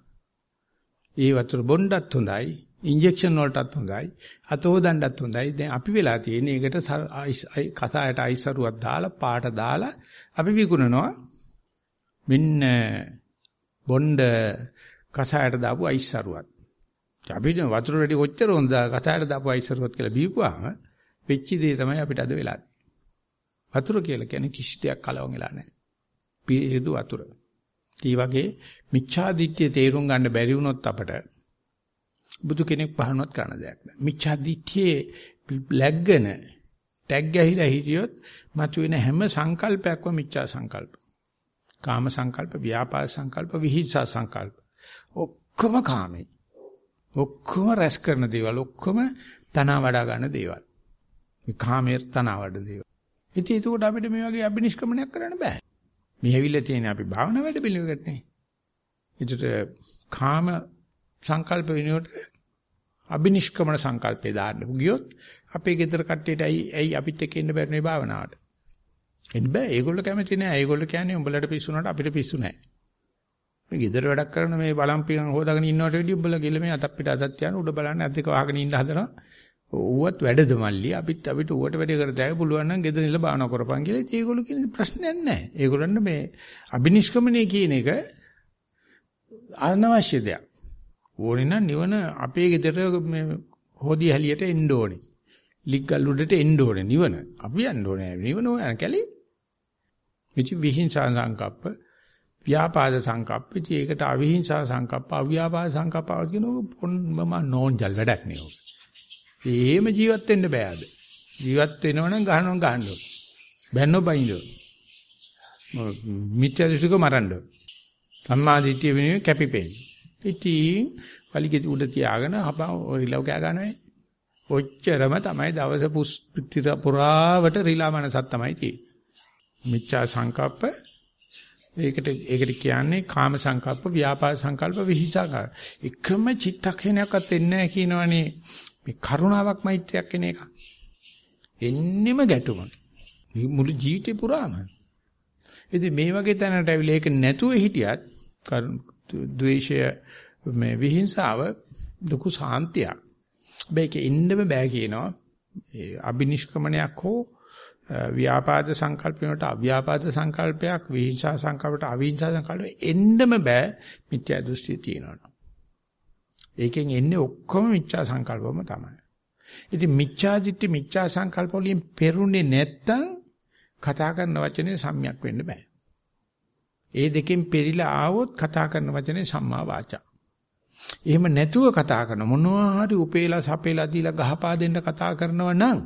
ඒ වතුර බොණ්ඩත් හොඳයි. ඉන්ජෙක්ෂන් වලටත් හොඳයි අතෝදණ්ඩත් හොඳයි. දැන් අපි වෙලා තියෙන්නේ ඒකට කසායට අයිසරුවක් දාලා පාට දාලා අපි විකුණනවා. මෙන්න බොණ්ඩ කසායට දාපු අයිසරුවක් අපි වතුර රෙඩි කොච්චර හොඳ කසායට දාපු අයිසරුවක් කියලා බීපුවාම වෙච්ච දේ තමයි අපිට අද වෙලා වතුර කියලා කියන්නේ කිසි දෙයක් කලවම් වෙලා නැහැ. පිරිදු වතුර. ඒ වගේ මිච්ඡා දිට්ඨිය තේරුම් ගන්න බැරි වුණොත් අපට බුදු කෙනෙක් පහනවත් කරන දෙයක් නෑ. මිච්ඡා දිට්ඨියේ läග්ගන ටැග් ගහිලා හිටියොත් මතුවෙන හැම සංකල්පයක්ම මිච්ඡා සංකල්ප. කාම සංකල්ප, ව්‍යාපාද සංකල්ප, විහිංසා සංකල්ප. ඔක්කොම කාමයි. ඔක්කොම රැස් කරන දේවල්, ඔක්කොම තනවා වඩා ගන්න දේවල්. මේ කාමයේ තනවා වඩන දේවල්. ඉතින් ඒකට අපිට මේ වගේ අබිනිෂ්ක්‍මණයක් කරන්න බෑ. මේ ඇවිල්ලා තියෙන අපි භාවනා වැඩ පිළිවෙකට නේ. ඒකට කාම සංකල්ප වෙනුවට අබිනිෂ්ක්‍මණ සංකල්පේ දාන්න ගියොත් අපේ ගෙදර කට්ටියට ඇයි ඇයි අපිත් එක්ක ඉන්න බැරි මේ භාවනාවට. එන්න බෑ. ඒගොල්ලෝ කැමති නෑ. ඒගොල්ලෝ කියන්නේ උඹලට පිස්සු නැට අපිට පිස්සු නෑ. මේ ගෙදර වැඩක් කරන මේ බලම්පියන් හොදාගෙන ඉන්නවට වැඩිය උඹලා ගෙල මේ අතක් පිට අතක් තියන උඩ බලන්න අත් දෙක වහගෙන ඉන්න හදනවා. ඌවත් වැඩද මල්ලි අපිත් අපිට ඌට වැඩ කරතයි පුළුවන් නම් ගෙදර ඉඳලා බාන කරපන් කියලා ඉතින් ඒගොල්ලෝ කියන ප්‍රශ්නයක් නැහැ. ඒගොල්ලන්ට මේ අබිනිෂ්ක්‍මණය කියන එක අනවශ්‍ය දෙයක්. ඕනේ නම් නිවන අපේ ගෙදර මේ හොදි හැලියට එන්න ඕනේ. ලිග්ගල් උඩට එන්න ඕනේ නිවන. අපි යන්න ඕනේ නිවන ඕන කැලේ. ඉති විහිංසා සංකප්ප ව්‍යාපාද සංකප්ප ඉති ඒකට අවිහිංසා සංකප්ප අව්‍යාපාද සංකප්ප කියන පොන්නම නෝන්ජල් වැඩක් නේ ඔක. එහෙම ජීවත් වෙන්න බෑ අද. ජීවත් වෙනවනම් ගහනවා ගහන්න ඕන. බැන්නෝ බයින්දෝ. මිත්‍යා දෘෂ්ටික මරන්න ඕන. සම්මා දිට්ඨිය වෙනුවෙන් කැපිපෙන්න. ඉතින් වලිගෙ උඩ තියාගෙන අපා රිලව් කෑ ගන්නවේ. ඔච්චරම තමයි දවස පුරාවට රිලා මනසක් තමයි තියෙන්නේ. මිච්ඡා සංකප්ප ඒකට ඒකට කියන්නේ කාම සංකල්ප, ව්‍යාපාද සංකල්ප, විහිසක. එකම චිත්තක්ෂණයක්වත් එන්නේ නැහැ කියනවනේ මේ කරුණාවක් මෛත්‍රියක් කියන එක. එන්නෙම ගැටුම. මුළු ජීවිතේ පුරාම. ඉතින් මේ වගේ තැනකට ඇවිල්ලා ඒක නැතුව හිටියත් ද්වේෂය මේ විහිංසාව දුකු සාන්තියක්. මේක ඉන්නම බෑ කියනවා. ඒ අබිනිෂ්ක්‍මණයක් හෝ ව්‍යාපාද සංකල්පයකට අව්‍යාපාද සංකල්පයක් විහිංසා සංකල්පයට අවිහිංසා සංකල්පෙ එන්නම බෑ මිත්‍යා දෘෂ්ටිය තියෙනවා. ඒකෙන් එන්නේ ඔක්කොම මිච්ඡා සංකල්පම තමයි. ඉතින් මිච්ඡා දිට්ඨි මිච්ඡා සංකල්ප වලින් පෙරුනේ නැත්තම් කතා කරන වචනේ සම්‍යක් වෙන්න බෑ. ඒ දෙකෙන් පෙරිලා ආවොත් කතා කරන වචනේ සම්මා වාචා. එහෙම නැතුව කතා කරන මොනවා හරි උපේලා සපේලා දීලා ගහපා දෙන්න කතා කරනවා නම්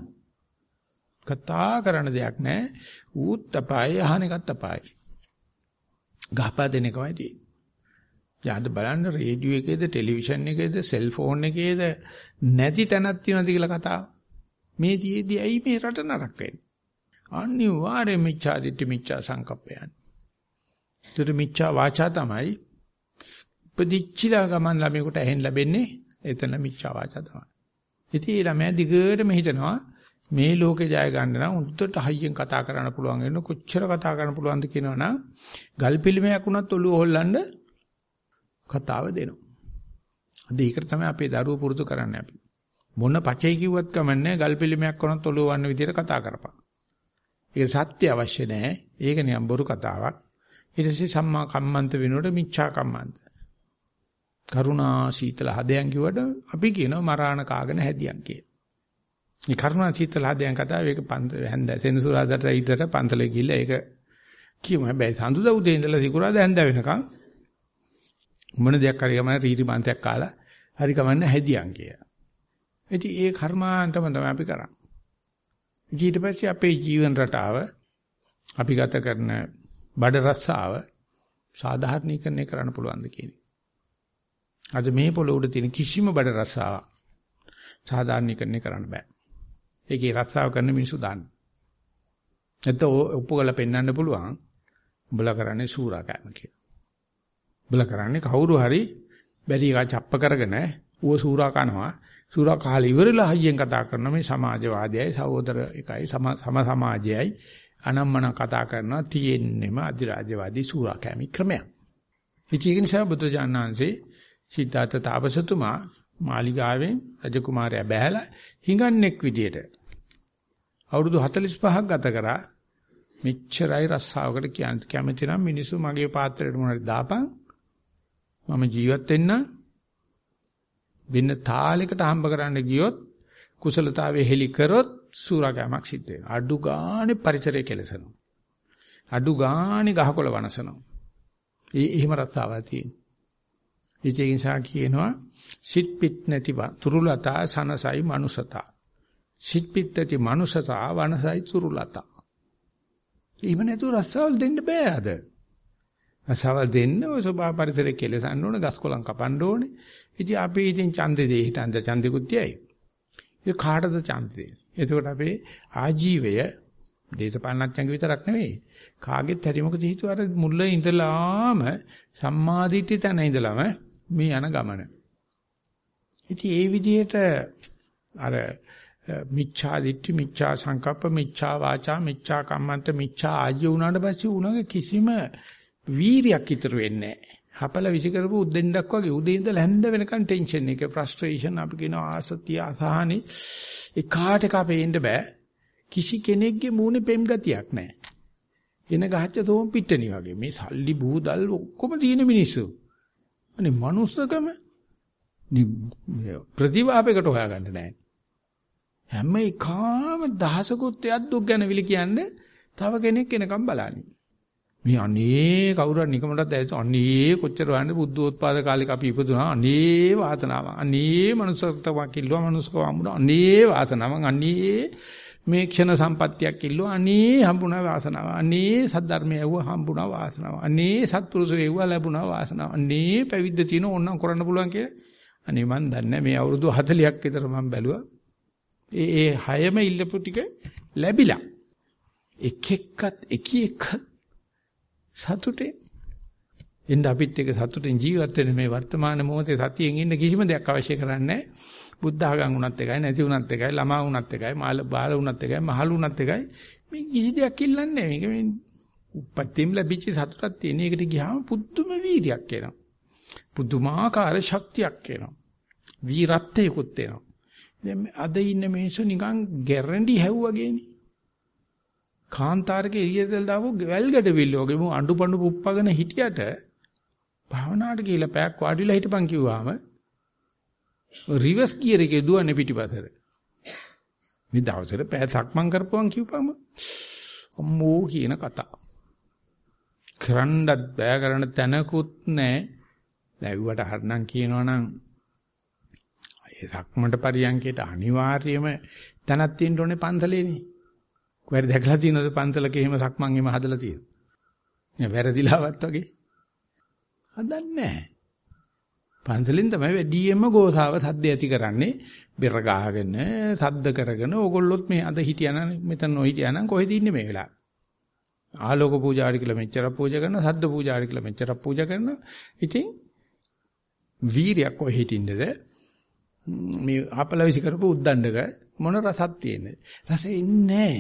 කතා කරන දෙයක් නැහැ. ඌත් අපායයි අහන එකත් අපායයි. ගහපා දෙන එකමයි තියෙන්නේ. යාද බලන්න රේඩියෝ එකේද ටෙලිවිෂන් එකේද සෙල්ෆෝන් එකේද නැති තැනක් තියෙනවද කියලා කතාව. මේ තියේදී ඇයි මේ රට නරක වෙන්නේ? අනිවාර්ය මිච්ඡා දිට්ඨි මිච්ඡා සංකප්පයන්. ඒතර මිච්ඡා වාචා තමයි උපදිච්චිලා ගමන් ළමයෙකුට ඇහෙන් ලැබෙන්නේ එතන මිච්ඡා වාචා තමයි. ඉතින් ඒ ළමයා දිගටම හිතනවා මේ ලෝකේ ජය ගන්න නම් උන්ට හයියෙන් කතා කරන්න පුළුවන් වෙන කොච්චර කතා කරන්න පුළුවන්ද කියනවනම් ගල් පිළිමයක් වුණත් ඔළුව හොල්ලන්න කතාව දෙනවා. අද ඒකට තමයි අපේ දරුවෝ පුරුදු කරන්නේ අපි. මොන පචේ කිව්වත් කමන්නේ ගල් පිළිමයක් වුණත් ඔළුව වන්න විදියට කතා කරපන්. ඒක සත්‍ය අවශ්‍ය නැහැ. ඒක නියම් බොරු කතාවක්. ඊට පස්සේ සම්මා කම්මන්ත වෙනකොට මිච්ඡා කම්මන්ත. කරුණා සීතල හදයන් කිව්වට අපි කියනවා මරාණ කාගෙන හැදියන් කියලා. මේ කරුණා සීතල හදයන් කතාව ඒක පන්ත හැන්ද සෙනසුරාදාට ඊටට පන්තලේ ගිහිල්ලා ඒක කියමු. හැබැයි සඳුදා උදේ ඉඳලා සිකුරාදා හැන්ද වෙනකන් මොන දෙයක් හරි ගමන රීටි බන්තයක් කාලා හරි කමන්න හැදියන් කියලා. ඉතින් ඒ කර්මාන්තම තමයි අපි කරන්නේ. ඊට පස්සේ අපේ ජීවන රටාව අපි ගත කරන බඩ රස්සාව සාධාරණීකරණය කරන්න පුළුවන්ද කියන්නේ. අද මේ පොළොව උඩ තියෙන කිසිම බඩ රස්සාවක් සාධාරණීකරණය කරන්න බෑ. ඒකේ රස්සාව කරන මිනිස්සු දාන්න. නැත්නම් ඔප්පු කරලා පෙන්වන්න පුළුවන්. උඹලා කරන්නේ සූරා කෑම කියලා. උඹලා කරන්නේ කවුරු හරි බැරි එක චප්ප කරගෙන ඌව සූරා කනවා. සූරා කාලේ ඉවරලා හයියෙන් කතා කරන මේ සමාජවාදයයි සහෝදර එකයි සම සමාජයයි අනම්මන කතා කරනවා තියෙන්නෙම අධිරාජ්‍යවාදී සූරා කෑමි ක්‍රමයක්. ඉතින් ඒක නිසා බුදුජානනාංශේ සිද්ධාර්ථ තාපසතුමා මාලිගාවෙන් රජකුමාරයා බැහැලා හිඟන්නෙක් විදියට අවුරුදු 45ක් ගත කරා මෙච්චරයි රස්සාවකට කියන්න කැමති නම් මිනිස්සු මගේ පාත්‍රයට මොනවද දාපන් මම ජීවත් වෙන්න වෙන තාලයකට හම්බ කරන්න ගියොත් කුසලතාවයේ හෙලි කරොත් සූරාගමක් සිද්ධ වෙනවා. අඩු ගානේ පරිසරය කෙලසනවා. අඩු ගානේ ගහකොළ වනසනවා. ඒ එහෙම රස්සාවක් තියෙනවා. ඒ නිසා කියනවා සිත් පිට නැතිව තුරුලතා සනසයි මනුසතා. සිත් පිට නැති මනුසතා වනසයි තුරුලතා. එහෙම නැතුව රස්සාවල් දෙන්න බෑ අද. රස්සාවල් දෙන්න ඔය සබා පරිසරය කෙලසන්න ඕනේ, ගස් කොළන් කපන්න ඕනේ. ඉතින් අපි ඉතින් ඡන්දේ දෙයි හිටන්ද ඡන්දෙකුත් තියයි. ඒ කාටද ඡන්දේ? එතකොට අපේ ආජීවය දේශපාලනඥයන්ගේ විතරක් නෙවෙයි. කාගෙත් හැටි මොකද හිතුව අර මුල්ල ඉඳලාම සම්මාදිට්ඨි තැන ඉඳලම මේ යන ගමන. ඉතින් ඒ විදිහට අර මිච්ඡා දිට්ඨි මිච්ඡා සංකප්ප මිච්ඡා වාචා මිච්ඡා කම්මන්ත මිච්ඡා ආජීව උනාට පස්සේ උනගේ කිසිම වීරියක් ඉතුරු වෙන්නේ නැහැ. හපල විසි කරපු උදෙන්ඩක් වගේ උදේ ඉඳලා හැන්ද වෙනකන් ටෙන්ෂන් එක ෆ්‍රස්ට්‍රේෂන් අපි කියන ආසතිය අසහනි. ඒ කාට එක අපේන්න බෑ. කිසි කෙනෙක්ගේ මූණේ පෙම් ගතියක් නැහැ. එන ගහච්ච තෝම් පිටණි වගේ. මේ සල්ලි බූදල් ඔක්කොම තියෙන මිනිස්සු. අනේ මනුස්සකම ප්‍රතිවාපයකට හොයාගන්න නැහැ හැම එකම දහසකුත් එයක් දුක් ගැන විලි කියන්නේ තව කෙනෙක් එනකම් බලන්නේ. මේ අනේ කවුරුහරි නිකමටත් දැයිස අනේ කොච්චර වන්නේ බුද්ධෝත්පාද කාලෙක අපි ඉපදුනා අනේ වාතනාව අනේ මනුස්සකම කිල්ලුවා මනුස්සකම හම්බුණා අනේ වාතනාව අනේ මේ ක්ෂණ සම්පත්තියක් කිල්ලුවා අනේ හම්බුණා වාසනාව. අනේ සද්ධර්මය ඇව්වා හම්බුණා වාසනාව. අනේ සත්පුරුෂය ඇව්වා ලැබුණා වාසනාව. අනේ පැවිද්ද තියෙන ඕනනම් කරන්න පුළුවන් කියලා. අනේ මන් දන්නේ මේ අවුරුදු 40ක් විතර මම බැලුවා. ඒ ඒ හයම ඉල්ලපු ටික ලැබිලා. එක එක්කත් එක එකක් සතුටේ. එන්න අපිත් එක්ක සතුටින් ජීවත් වෙන මේ වර්තමාන මොහොතේ සතියෙන් ඉන්න කිසිම දෙයක් අවශ්‍ය කරන්නේ බුද්ධ ආගම් උනත් එකයි නැති උනත් එකයි ළමා උනත් එකයි මාළ බාල උනත් එකයි මහලු උනත් එකයි. මේ කිසි දෙයක් ඉල්ලන්නේ මේක මේ උපත්තිම් ලැබිච්ච සතුටක් තියෙන එකට ගියාම පුදුම වීර්යයක් එනවා. පුදුමාකාර ශක්තියක් එනවා. වීරත්වයකුත් එනවා. දැන් අද ඉන්න මිනිස්සු නිකන් ගැරන්ටි හැව්වගේනේ කාන්තාරකේ එළියට දාපු වැල් ගැඩවිල්ල වගේ මු අඬු පඬු පුප්පගෙන හිටියට භාවනාවට ගිහලා පැයක් වාඩිලා හිටපන් කිව්වාම රිවර්ස් ගියර් එකේ දුවන්නේ පිටිපතට. මේ දවසට පැය සක්මන් කරපුවන් කිව්වම අම්මෝ කියන කතා. කරන්නත් බෑ කරන්න තැනකුත් නැහැ. දැන් ඌවට හරනම් කියනවනම් ඒ සක්මන්ට පරියන්කේට අනිවාර්යයෙන්ම තනක් තියෙන්න ඕනේ පන්සලේනේ. කොහෙද දැකලා තියෙනවද පන්සලක එහෙම සක්මන් එහෙම හදලා තියෙන්නේ? මේ වැරදිලාවත් වගේ. හදන්නේ නැහැ. පන්සලෙන් තමයි වැඩියෙන්ම ගෝසාව සද්ද ඇති කරන්නේ. බෙර ගහගෙන සද්ද කරගෙන ඕගොල්ලොත් මේ අද හිටියානම් මෙතන නොහිටියානම් කොහෙද ඉන්නේ මේ වෙලාව? ආලෝක පූජාරි කියලා මෙච්චර පූජා කරනවා සද්ද පූජාරි කියලා මෙච්චර පූජා කරනවා. ඉතින් වීරියක් කොහෙ හිටින්නද? මේ අපලවිසි කරපු උද්දණ්ඩක මොන රසක් තියෙන්නේ? රසෙ ඉන්නේ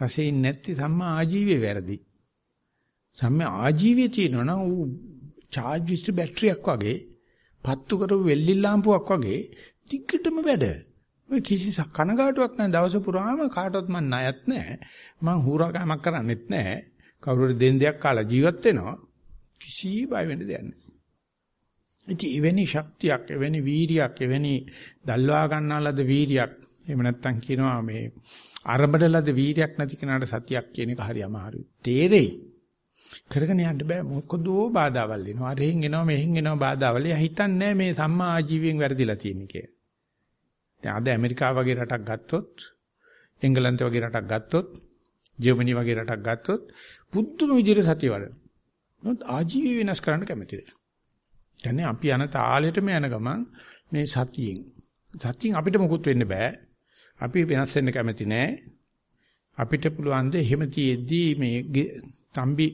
රසෙ ඉන්නේ නැති සම්මා ආජීවයේ වැරදි. සම්මා ආජීවයේ තියෙනවා ඌ charge විස්ට බැටරියක් වගේ පත්තු කරපු වෙල්ලි ලාම්පුවක් වගේ ටිකටම වැඩ. ඔය කිසි කනගාටුවක් නැහැ දවස පුරාම කාටවත් මන් ණයත් නැහැ. මං හුරාකමක් කරන්නෙත් නැහැ. කවුරුහරි දෙන දෙයක් කාලා ජීවත් වෙනවා. කිසි බය වෙන්න දෙයක් නැහැ. ඉතින් එවැනි ශක්තියක්, එවැනි වීරියක්, එවැනි දල්වා ගන්නාලද වීරියක්, එහෙම නැත්නම් කියනවා මේ අරබඩලද වීරියක් නැති කෙනාට සතියක් කියන එක හරි අමාරුයි. තේරෙයි. කරගෙන යන්න බෑ මොකදෝ බාධාවල් එනවා. අරෙන් එනවා මෙහෙන් එනවා බාධාවල්. එයා හිතන්නේ මේ සම්මා ආජීවයෙන් වැරදිලා තියෙන කියලා. දැන් අද ඇමරිකාව වගේ රටක් ගත්තොත්, එංගලන්ත වගේ රටක් ගත්තොත්, ජර්මනි වගේ රටක් ගත්තොත් පුදුම විදිහට සතිය වඩන. නමුත් ආජීවය වෙනස් කරන්න කැමති නැහැ. කියන්නේ අපි යන තාලෙටම යන ගමන් මේ සතියෙන් සතියෙන් අපිට මොකුත් වෙන්න බෑ. අපි වෙනස් වෙන්න කැමති නෑ. අපිට පුළුවන් ද එහෙම තියෙද්දි මේ තම්බි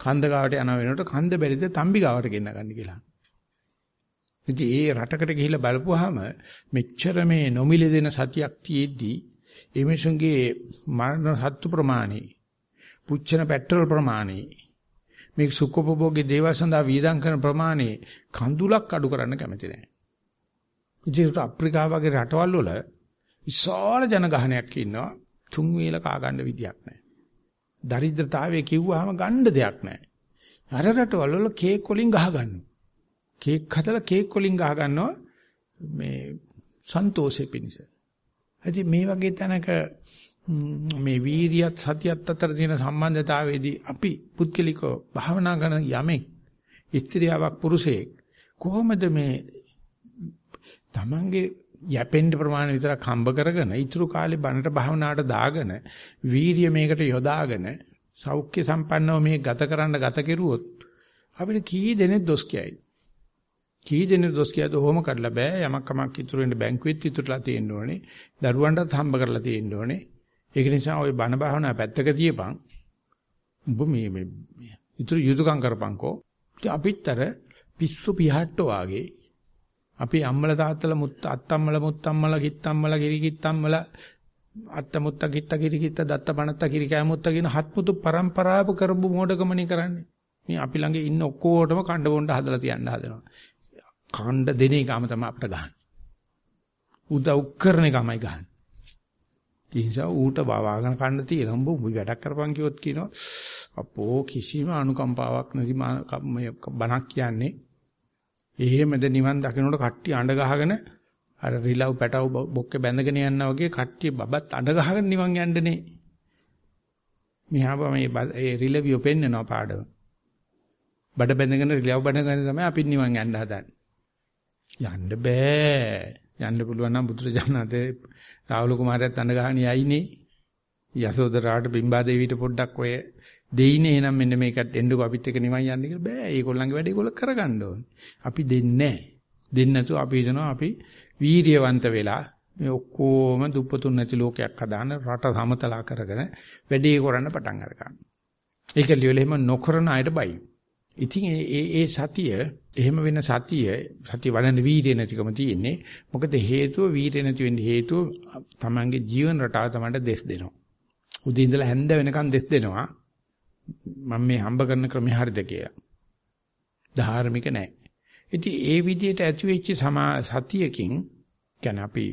කන්ද ගාවට යන වෙනකොට කන්ද බැරිද තම්බි ගාවට ගෙන්න ගන්න කියලා. ඉතින් ඒ රටකට ගිහිල්ලා බලපුවාම මෙච්චර මේ නොමිලේ දෙන සතියක් තියෙද්දි ඒ මිනිසුන්ගේ මරණ සත්තු ප්‍රමාණය පුච්චන පෙට්‍රල් ප්‍රමාණය මේ සුඛෝපභෝගී දේවල් සඳහා වීදම් කරන ප්‍රමාණය කඳුලක් අඩු කරන්න කැමති නැහැ. ඉතින් අප්‍රිකාව වගේ රටවල් වල විශාල ජනගහනයක් ඉන්නවා තුන් වේල කා ගන්න විදියක් නැහැ. දරිද්‍රතාවයේ කිව්වහම ගන්න දෙයක් නැහැ. අර රටවල් වල කේක් වලින් ගහ ගන්නවා. කේක් හදලා කේක් වලින් ගහ ගන්නවා මේ සන්තෝෂෙ පිණිස. ඉතින් මේ වගේ තැනක මේ වීරියත් සතියත් අතර තියෙන සම්බන්ධතාවයේදී අපි පුද්ගලිකව භාවනා කරන යමෙක් ස්ත්‍රියාවක් පුරුෂයෙක් කොහොමද මේ තමන්ගේ යැපෙන්න ප්‍රමාණය විතරක් හම්බ කරගෙන ඊතුරු කාලේ බණට භාවනාවට දාගෙන වීරිය මේකට යොදාගෙන සෞඛ්‍ය සම්පන්නව මේ ගත කරන්න ගත කෙරුවොත් අපිට කී දෙනෙක් දොස් කියයි කී දෙනෙක් දොස් කියද ඔහොම කරලා බෑ. යමක් කමක් ඉතුරු වෙන්න බැංකුවෙත් ඉතුරුලා තියෙන්න ඕනේ. දරුවන්ටත් හම්බ කරලා තියෙන්න ඕනේ. ඒක නිසා ওই බණ භාවනා පැත්තක තියපන්. උඹ මේ මේ ඉතුරු යුතුයකම් කරපන්කෝ. ඉතින් අපිත් අර පිස්සු පිහට්ටෝ වාගේ අපි අම්මල තාත්තල මුත් අත්තම්මල මුත්තම්මල කිත්තම්මල කිරිකිත්තම්මල අත්ත මුත්ත කිත්ත කිරිකිත්ත දත්ත පණත්ත කිරිකෑ මුත්ත කියන හත්මුතු પરම්පරාව කරපු මොඩකමනේ කරන්නේ. මේ අපි ළඟ ඉන්න ඔක්කොටම කණ්ඩ බොණ්ඩ හදලා තියන්න හදනවා. කණ්ඩ දෙන එකම තමයි අපිට ගහන්නේ. උදව් කරන එකමයි ගහන්නේ. ඒ නිසා ඌට බවාගෙන කන්න තියෙන උඹ උඹ වැඩක් කරපන් කිව්වොත් කියනවා අපෝ කිසිම අනුකම්පාවක් නැති මේ බණක් කියන්නේ එහෙමද නිවන් දකින්නට කට්ටිය අඬ ගහගෙන අර රිලව් පැටව බොක්කේ බැඳගෙන යනවා වගේ කට්ටිය බබත් අඬ ගහගෙන නිවන් යන්නනේ. මෙහා මේ ඒ රිලවිය පෙන්නනවා පාඩම. බඩ බැඳගෙන රිලව් බැඳගෙන තමයි අපි නිවන් යන්න හදන්නේ. යන්න බෑ. යන්න පුළුවන් නම් බුදුරජාණන්සේ රාහුල කුමාරයාත් අඬ ගහන යයිනේ. යසෝදරාට බිම්බා දේවියට පොඩ්ඩක් ඔය දෙයිනේ එහෙනම් මෙන්න මේකට එන්නකෝ අපිත් එක්ක නිවන් යන්න කියලා බෑ. ඒගොල්ලන්ගේ වැඩ ඒගොල්ලෝ කරගන්න ඕනේ. අපි දෙන්නේ නැහැ. දෙන්නේ නැතුව අපි හිතනවා අපි වීරියවන්ත වෙලා මේ ඔක්කොම දුප්පතුන් නැති ලෝකයක් හදාන රට සමතලා කරගෙන වැඩේ කරන්න පටන් අරගන්න. ඒක ලියවෙලා එහෙම නොකරන අයට බයි. ඉතින් ඒ ඒ සතිය එහෙම වෙන සතිය සතිය වඩන වීර්ය නැතිකම තියෙන්නේ. මොකද හේතුව වීර්ය නැති වෙන්න හේතුව තමන්ගේ ජීවන රටාව තමන්ට දෙස් දෙනවා. උදේ ඉඳලා හැන්ද වෙනකන් දෙස් දෙනවා. මම මේ හම්බ කරන ක්‍රමය හරිද කියලා. ධාර්මික නැහැ. ඉතින් ඒ විදිහට ඇති වෙච්ච සතියකින් කියන්නේ අපි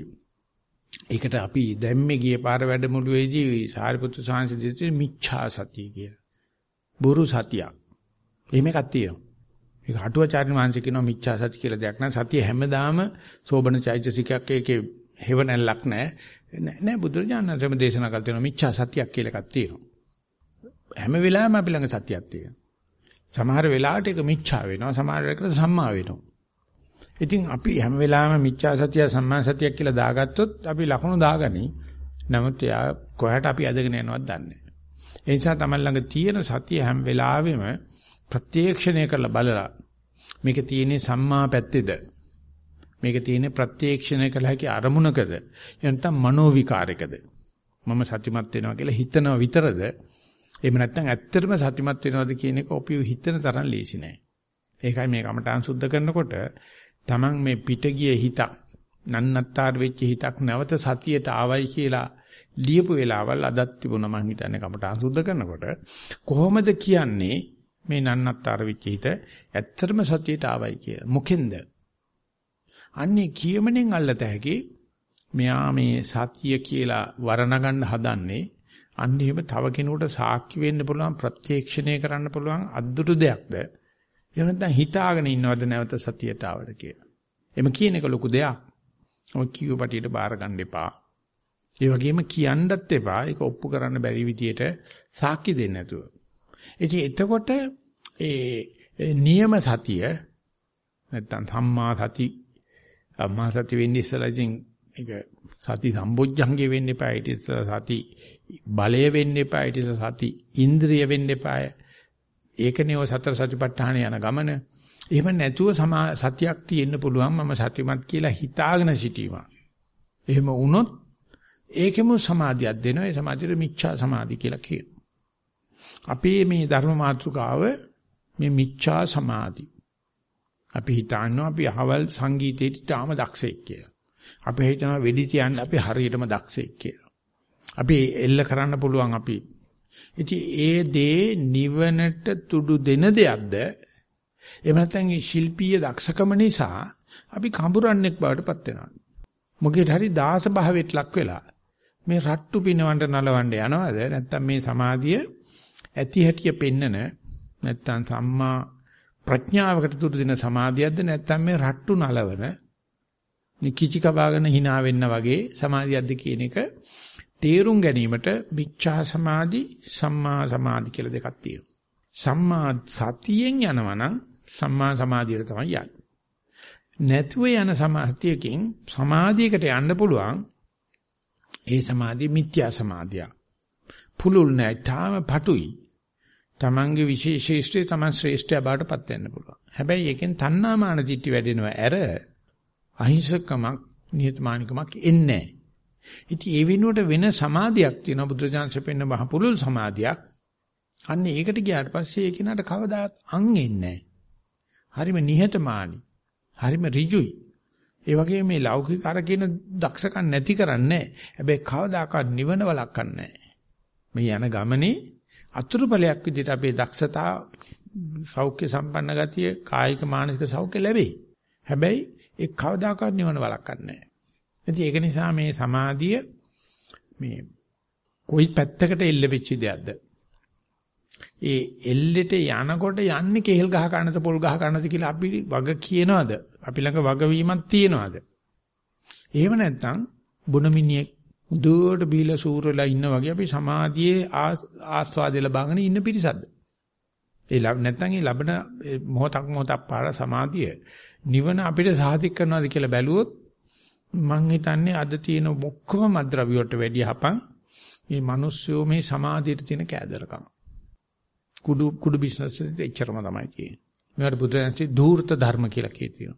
ඒකට අපි දැම්මේ ගිය පාර වැඩමුළුවේදී සාරිපුත්‍ර සාංශ දිත්තේ මිච්ඡා සතිය කියලා. බොරු සතියක්. එහෙම එකක් තියෙනවා. ඒක හටුවාචාර්ය වංශ කියනවා මිච්ඡා සති කියලා දෙයක් නෑ. සතිය හැමදාම සෝබන චෛතසිකයක් ඒකේ හේවණල්ලක් නෑ. නෑ බුදුරජාණන් වහන්සේම දේශනා කළ තියෙනවා මිච්ඡා සතියක් කියලා එකක් තියෙනවා. හැම වෙලාවෙම අපි ළඟ සතියක් තියෙනවා. සමහර වෙලාවට ඒක මිච්ඡා වෙනවා සමහර වෙලාවට සම්මා වෙනවා. ඉතින් අපි හැම වෙලාවෙම මිච්ඡා සතිය සම්මා සතිය කියලා දාගත්තොත් අපි ලකුණු දාගනි. නමුත් එයා කොහට අපි අදගෙන යනවද දන්නේ නැහැ. ඒ නිසා තමයි ළඟ තියෙන සතිය හැම වෙලාවෙම ප්‍රත්‍යක්ෂණය කරලා බලලා මේක තියෙන්නේ සම්මා පැත්තේද මේක තියෙන්නේ ප්‍රත්‍යක්ෂණය කළ හැකි අරමුණකද එහෙනම් මනෝ විකාරයකද මම සතිමත් වෙනවා කියලා හිතනවා විතරද එහෙම නැත්නම් ඇත්තටම සතිමත් වෙනවද කියන එක ඔපිය හිතන තරම් ලේසි නෑ. ඒකයි මේ කමඨාන් සුද්ධ කරනකොට Taman මේ පිට ගිය හිතක් නන්නත්තර වෙච්ච හිතක් නැවත සතියට ආවයි කියලා ලියපු වෙලාවල් අදත් තිබුණා මං හිතන්නේ කමඨාන් සුද්ධ කරනකොට. කොහොමද කියන්නේ මේ නන්නත්තර වෙච්ච හිත ඇත්තටම සතියට ආවයි කියලා? මොකෙන්ද? අන්නේ කියමනෙන් අල්ලත හැකි මෙයා මේ සතිය කියලා වර්ණගන්න හදන්නේ අන්න එහෙම තව කෙනෙකුට සාක්ෂි වෙන්න පුළුවන් ප්‍රත්‍යක්ෂණය කරන්න පුළුවන් අද්දුටු දෙයක්ද එහෙම නැත්නම් හිතාගෙන ඉන්නවද නැවත සතියට ආවද කියලා. එම කියන එක ලොකු දෙයක්. ඔය කියව පිටියට බාර ගන්න එපා. ඒ වගේම කියන්නත් එපා. ඒක ඔප්පු කරන්න බැරි විදියට සාක්ෂි දෙන්න නැතුව. ඉතින් එතකොට ඒ නියම සතිය නැත්නම් සම්මා සති සම්මා සති වෙන්නේ ඉස්සලා ඉතින් ඒක සති සම්බොජ්ජංගේ වෙන්න එපා. ඊට ඉස්සලා සති බලය වෙන්න එපා. ඊට ඉස්සලා සති ඉන්ද්‍රිය වෙන්න එපා. ඒකනේ ඔය සතර සතිපට්ඨාන යන ගමන. එහෙම නැතුව සතියක් තියෙන්න පුළුවන් මම සතිමත් කියලා හිතාගෙන සිටීම. එහෙම වුණොත් ඒකෙම සමාධියක් දෙනවා. ඒ සමාධියට මිච්ඡා සමාධි කියලා කියනවා. අපේ මේ ධර්ම මාතෘකාව මේ මිච්ඡා සමාධි. අපි හිතනවා අපි අහවල් සංගීතයට තාම දක්ෂෙක් කියලා. අපි හිතනවා වෙඩි තියන්න අපි හරියටම දක්ෂෙක් කියලා. අපි එල්ල කරන්න පුළුවන් අපි ඉතින් ඒ දේ නිවනට තුඩු දෙන දෙයක්ද එහෙම නැත්නම් ශිල්පීය දක්ෂකම නිසා අපි කඹරන්නෙක් බවට පත් වෙනවා. මොකේද හරි දාස භාවයට ලක් වෙලා මේ රට්ටු පිනවන්න නලවන්න යනවද නැත්නම් මේ සමාධිය ඇති හැටිය පෙන්නන නැත්නම් සම්මා ප්‍රඥාවකට තුරු දෙන සමාධියක්ද නැත්නම් මේ රට්ටු නලවන නිකිචි කබාගෙන hina වෙන්න වගේ සමාධියක්ද කියන එක තේරුම් ගැනීමට මිච්ඡා සමාධි සම්මා සමාධි කියලා දෙකක් තියෙනවා. සම්මා සතියෙන් යනවා නම් සම්මා සමාධියට තමයි යන්නේ. නැතුව යන සමාධියකින් සමාධියකට යන්න පුළුවන්. ඒ සමාධිය මිත්‍යා සමාධිය. පුලුල් නැහැ. තාම පටුයි. තමන්ගේ විශේෂීෂ්ඨය තමන් ශ්‍රේෂ්ඨය බාටපත් වෙන්න පුළුවන්. හැබැයි ඒකෙන් තණ්හාමාන දිට්ටි වැඩෙනවා. ඇර අහිංසකමක් නිහතමානිකමක් එන්නේ නැහැ. ඉතින් ඒ වෙනුවට වෙන සමාධියක් තියෙනවා බුදුරජාන්සේ පෙන්න මහ පුරුල් සමාධියක්. අන්න ඒකට ගියාට පස්සේ ඒ කෙනාට කවදාත් අං එන්නේ හරිම නිහතමානී. හරිම ඍජුයි. ඒ වගේම මේ ලෞකික අර කියන දක්ෂකම් නැති කරන්නේ හැබැයි කවදාකවත් නිවන වළක්වන්නේ මේ යන ගමනේ අතුරුඵලයක් විදිහට අපේ දක්ෂතා සෞඛ්‍ය සම්පන්න ගතිය කායික මානසික සෞඛ්‍ය ලැබෙයි. හැබැයි ඒ කවදාකවත් නිවන වළක්වන්නේ ඉතින් ඒක නිසා මේ සමාධිය මේ කොයි පැත්තකට එල්ල වෙච්ච දෙයක්ද? ඒ එල්ලෙට යනකොට යන්නේ කෙහෙල් ගහ ගන්නද පොල් ගහ ගන්නද කියලා අපි වග කියනවද? අපි ළඟ වගවීමක් තියනවද? එහෙම නැත්නම් බුණමිනියෙක් දුවට බීලා සූරලා ඉන්න වගේ අපි සමාධියේ ආස්වාදය ලබාගෙන ඉන්න පිරිසක්ද? ඒ නැත්නම් ඒ ලබන මොහොතක් මොහොතක් පාර සමාධිය නිවන අපිට සාධික කරනවාද කියලා බැලුවොත් මං හිතන්නේ අද තියෙන ඔක්කොම මද්ද්‍රව්‍ය වලට වැඩිය හපන් මේ මිනිස්සුયો මේ සමාධියට තියෙන කෑදරකම. කුඩු කුඩු බිස්නස් එකේ එච්චරම තමයි තියෙන්නේ. මේකට බුදුරජාණන්සේ ධූර්ත ධර්ම කියලා කියතිනවා.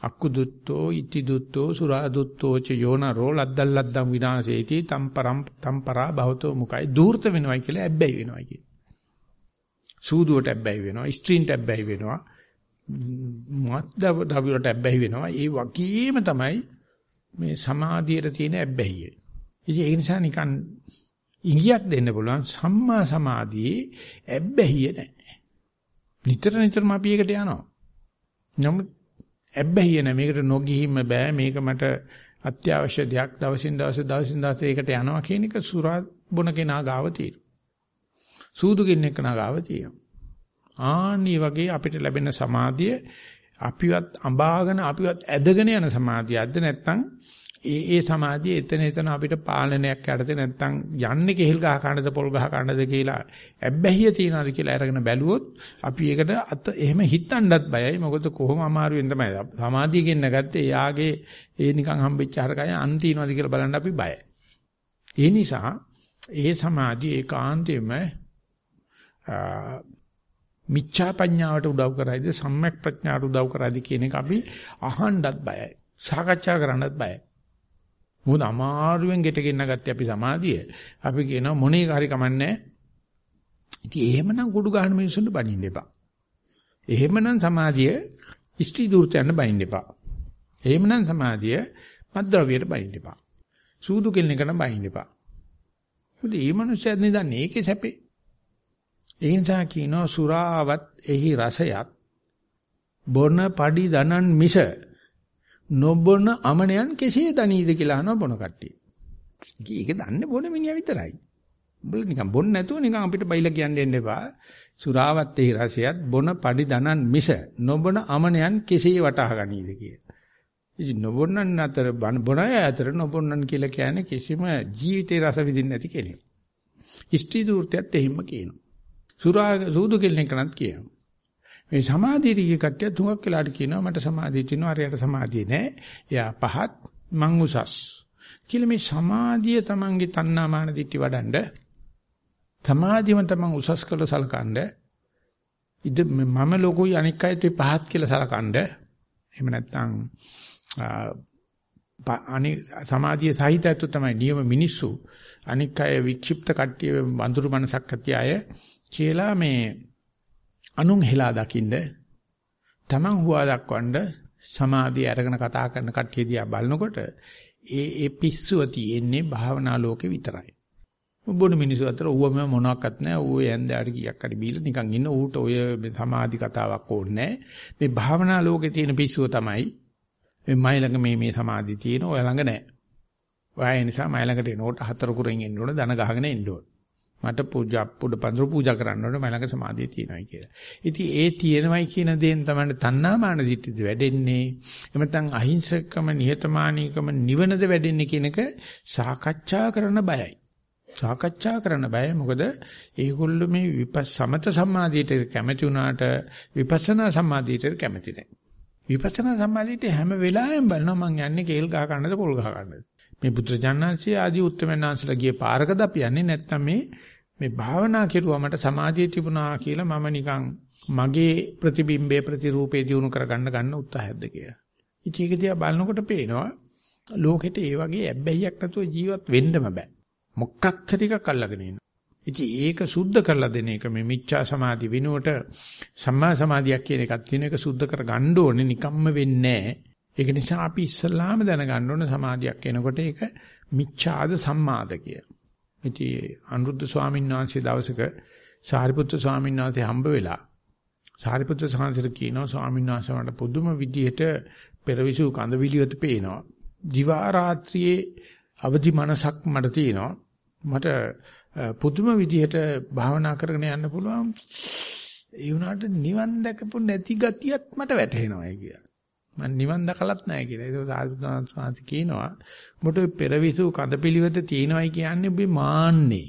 අක්කු දුත්තෝ ඉති දුත්තෝ සුරා දුත්තෝ ච යෝනරෝ ලද්දල් ලද්දම් විනාශේති තම්පරම් තම්පරා භවතෝ මුකයි ධූර්ත වෙනවයි කියලා ඇබ්බැහි වෙනවයි කිය. සූදුවට ඇබ්බැහි වෙනවා, ස්ත්‍රීන්ට ඇබ්බැහි වෙනවා, මත්දව දවිලට ඇබ්බැහි වෙනවා. ඒ වගේම තමයි මේ සමාධියට තියෙන ඇබ්බැහිය. ඉතින් ඒ නිසා නිකන් ඉඟියක් දෙන්න පුළුවන් සම්මා සමාධියේ ඇබ්බැහිය නැහැ. නිතර නිතරම අපි ඒකට යනවා. නමුත් ඇබ්බැහිය නැහැ. මේකට නොගිහින්ම බෑ. මේක මට අත්‍යවශ්‍ය දෙයක් දවසින් දවස දවසින් දවස ඒකට යනවා කියන එක සුරා බොන කෙනා ගාව තියෙනවා. සූදු කෙනෙක් නා ගාව තියෙනවා. ආනි වගේ අපිට ලැබෙන සමාධිය අපිවත් අඹාගෙන අපිවත් ඇදගෙන යන සමාධියක්ද නැත්නම් ඒ ඒ සමාධිය එතන එතන අපිට පාලනයක් යටතේ නැත්තම් යන්නේ කෙහෙල් ගහ කන්නද පොල් ගහ කන්නද කියලා ඇබ්බැහිය තියනවාද කියලා අරගෙන බැලුවොත් අපි ඒකට අත එහෙම හිතන්නත් බයයි. මොකද කොහොම අමාරුවෙන් තමයි සමාධිය ගෙන්න ගත්තේ. එයාගේ ඒ නිකන් හම්බෙච්ච හරකය අන් තියනවාද කියලා බලන්න අපි බයයි. ඒ නිසා ඒ සමාධිය ඒකාන්තයෙන්ම මිච්ඡා ප්‍රඥාවට උදව් කරයිද සම්‍යක් ප්‍රඥාවට උදව් කරයිද කියන එක අපි අහන්නත් බයයි සාකච්ඡා කරන්නත් බයයි මොකද අමාරුවෙන් ගෙට ගෙන්න ගත්තේ අපි සමාධිය. අපි කියනවා මොනේ හරි කමන්නේ. ඉතින් එහෙමනම් කුඩු ගන්න මිනිස්සුන්ට බනින්න එපා. එහෙමනම් සමාධිය ඉෂ්ටි දූර්තයන්ට බනින්න එපා. එහෙමනම් සමාධිය මද්ද්‍රව්‍යයට බනින්න එපා. සූදු කෙල්ලෙකට බනින්න එපා. මොකද මේ මිනිස්සුත් නිදන්නේ ඒකේ සැපේ. ඒ නිසා කියනවා සුරාවත් එහි රසයත් බොන padi දනන් මිස නොබොන අමනයන් කෙසේ දනීද කියලා අහනවා බොන කට්ටිය. ඒක දන්නේ බොන මිනිහා විතරයි. උඹල නිකන් බොන්න නැතුව නිකන් අපිට බයිලා කියන්න එන්න එපා. සුරාවත් එහි රසයත් බොන padi දනන් මිස නොබොන අමනයන් කෙසේ වටහා ගනීද කියලා. ඉතින් නොබොන්නන් අතර බොන අය අතර නොබොන්නන් කියලා කියන්නේ කිසිම ජීවිතේ රස විඳින්න නැති කෙනෙක්. ඉෂ්ටි දූර්තයත් එහිම කියනවා. සුරා සූදු කෙල්ලෙක්නත් කියනවා. මේ සමාධියට ගිය කට්ටිය තුඟක් වෙලාට කියනවා මට සමාධිය තියෙනවා අරයට සමාධිය නැහැ. එයා පහත් මං උසස්. කියලා මේ සමාධිය තමන්ගේ තණ්හාමාන දිටි වඩන්ඩ සමාධියම තමන් උසස් කළ සලකනද ඉද මම ලෝකෝයි අනික් අයත් පහත් කියලා සලකනද එහෙම නැත්නම් අනි සමාධිය සහිතයතු තමයි නියම මිනිස්සු අනික් අය වික්ෂිප්ත කට්ටිය වඳුරු මනසක් ඇති අය කියලා මේ අනුන් හෙලා දකින්න තමන් හුවා දක්වන්න සමාධිය අරගෙන කතා කරන කට්ටිය දිහා බලනකොට ඒ ඒ පිස්සුව තියෙන්නේ භාවනා ලෝකේ විතරයි. බොන මිනිස්සු අතර ඌවම මොනවත් නැහැ. ඌ යන්දාට කීයක් හරි බීලා නිකන් ඉන්න ඌට ඔය සමාධි කතාවක් ඕනේ මේ භාවනා ලෝකේ තියෙන පිස්සුව තමයි මේ මයි ළඟ මේ මේ සමාධි තියෙන ඔය ළඟ නැහැ. ඔය නිසා මයි ළඟට එනකොට හතර කුරෙන් එන්න ඕන දන ගහගෙන එන්න ඕන. මට පූජා පුඩ පඳුරු පූජා කරන්න ඕනේ මලක සමාධිය තියෙනවායි කියලා. ඉතින් ඒ තියෙනවයි කියන දේෙන් තමයි තණ්හාමාන දිට්ඨිද වැඩෙන්නේ. එහෙම නැත්නම් අහිංසකම නිහතමානීකම නිවනද වැඩෙන්නේ කියන එක සාකච්ඡා කරන්න බයයි. සාකච්ඡා කරන්න බයයි මොකද ඒගොල්ලෝ මේ විපස් සමත සමාධියට කැමති වුණාට විපස්සනා සමාධියට කැමති නැහැ. විපස්සනා සමාධියට හැම වෙලාවෙම බලනවා මං යන්නේ කේල් ගහ ගන්නද පොල් ගහ ගන්නද. මේ බුද්ධජානනාංශය ආදී උත්තරමනාංශලා ගියේ පාරකද අපි යන්නේ නැත්නම් මේ මේ භාවනා කෙරුවා මට සමාධිය තිබුණා කියලා මම නිකන් මගේ ප්‍රතිබිම්බේ ප්‍රතිරූපේ දිනු කරගන්න ගන්න උත්සාහයක්ද කියලා. ඉතින් ඒක දිහා බලනකොට පේනවා ලෝකෙට ඒ වගේ ඇබ්බැහියක් නැතුව ජීවත් වෙන්නම බෑ. මොකක් හරි එකක් අල්ලගෙන ඉන්න. ඉතින් ඒක සුද්ධ කරලා දෙන එක මේ මිච්ඡා සමාධි විනුවට සම්මා සමාධියක් කියන එකක් තියෙන එක සුද්ධ කර ගන්න ඕනේ නිකම්ම වෙන්නේ නැහැ. ඒක නිසා අපි ඉස්සල්ලාම දැනගන්න ඕන සමාධියක් එනකොට ඒක මිච්ඡාද සම්මාද කිය. ඉතින් අනුරුද්ධ ස්වාමීන් වහන්සේ දවසක සාරිපුත්‍ර ස්වාමීන් වහන්සේ හම්බ වෙලා සාරිපුත්‍ර සාංශර කියනවා ස්වාමීන් වහන්සේ මට පුදුම විදියට පෙරවිසු කඳවිලියොත් පේනවා. දිවා රාත්‍රියේ අවදි මනසක් මට තියෙනවා. මට පුදුම විදියට භාවනා කරගෙන යන්න පුළුවන්. ඒ වුණාට නිවන් දැකපු නැති ගතියක් මට වැටහෙනවා කියලා. මම නිවන් දැකලත් නැහැ කියලා. ඒක සාරිපුත්‍රයන් සාන්ති කියනවා. උඹට පෙරවිසු කඳපිලිවෙත තියෙනවයි කියන්නේ ඔබේ මාන්නේ.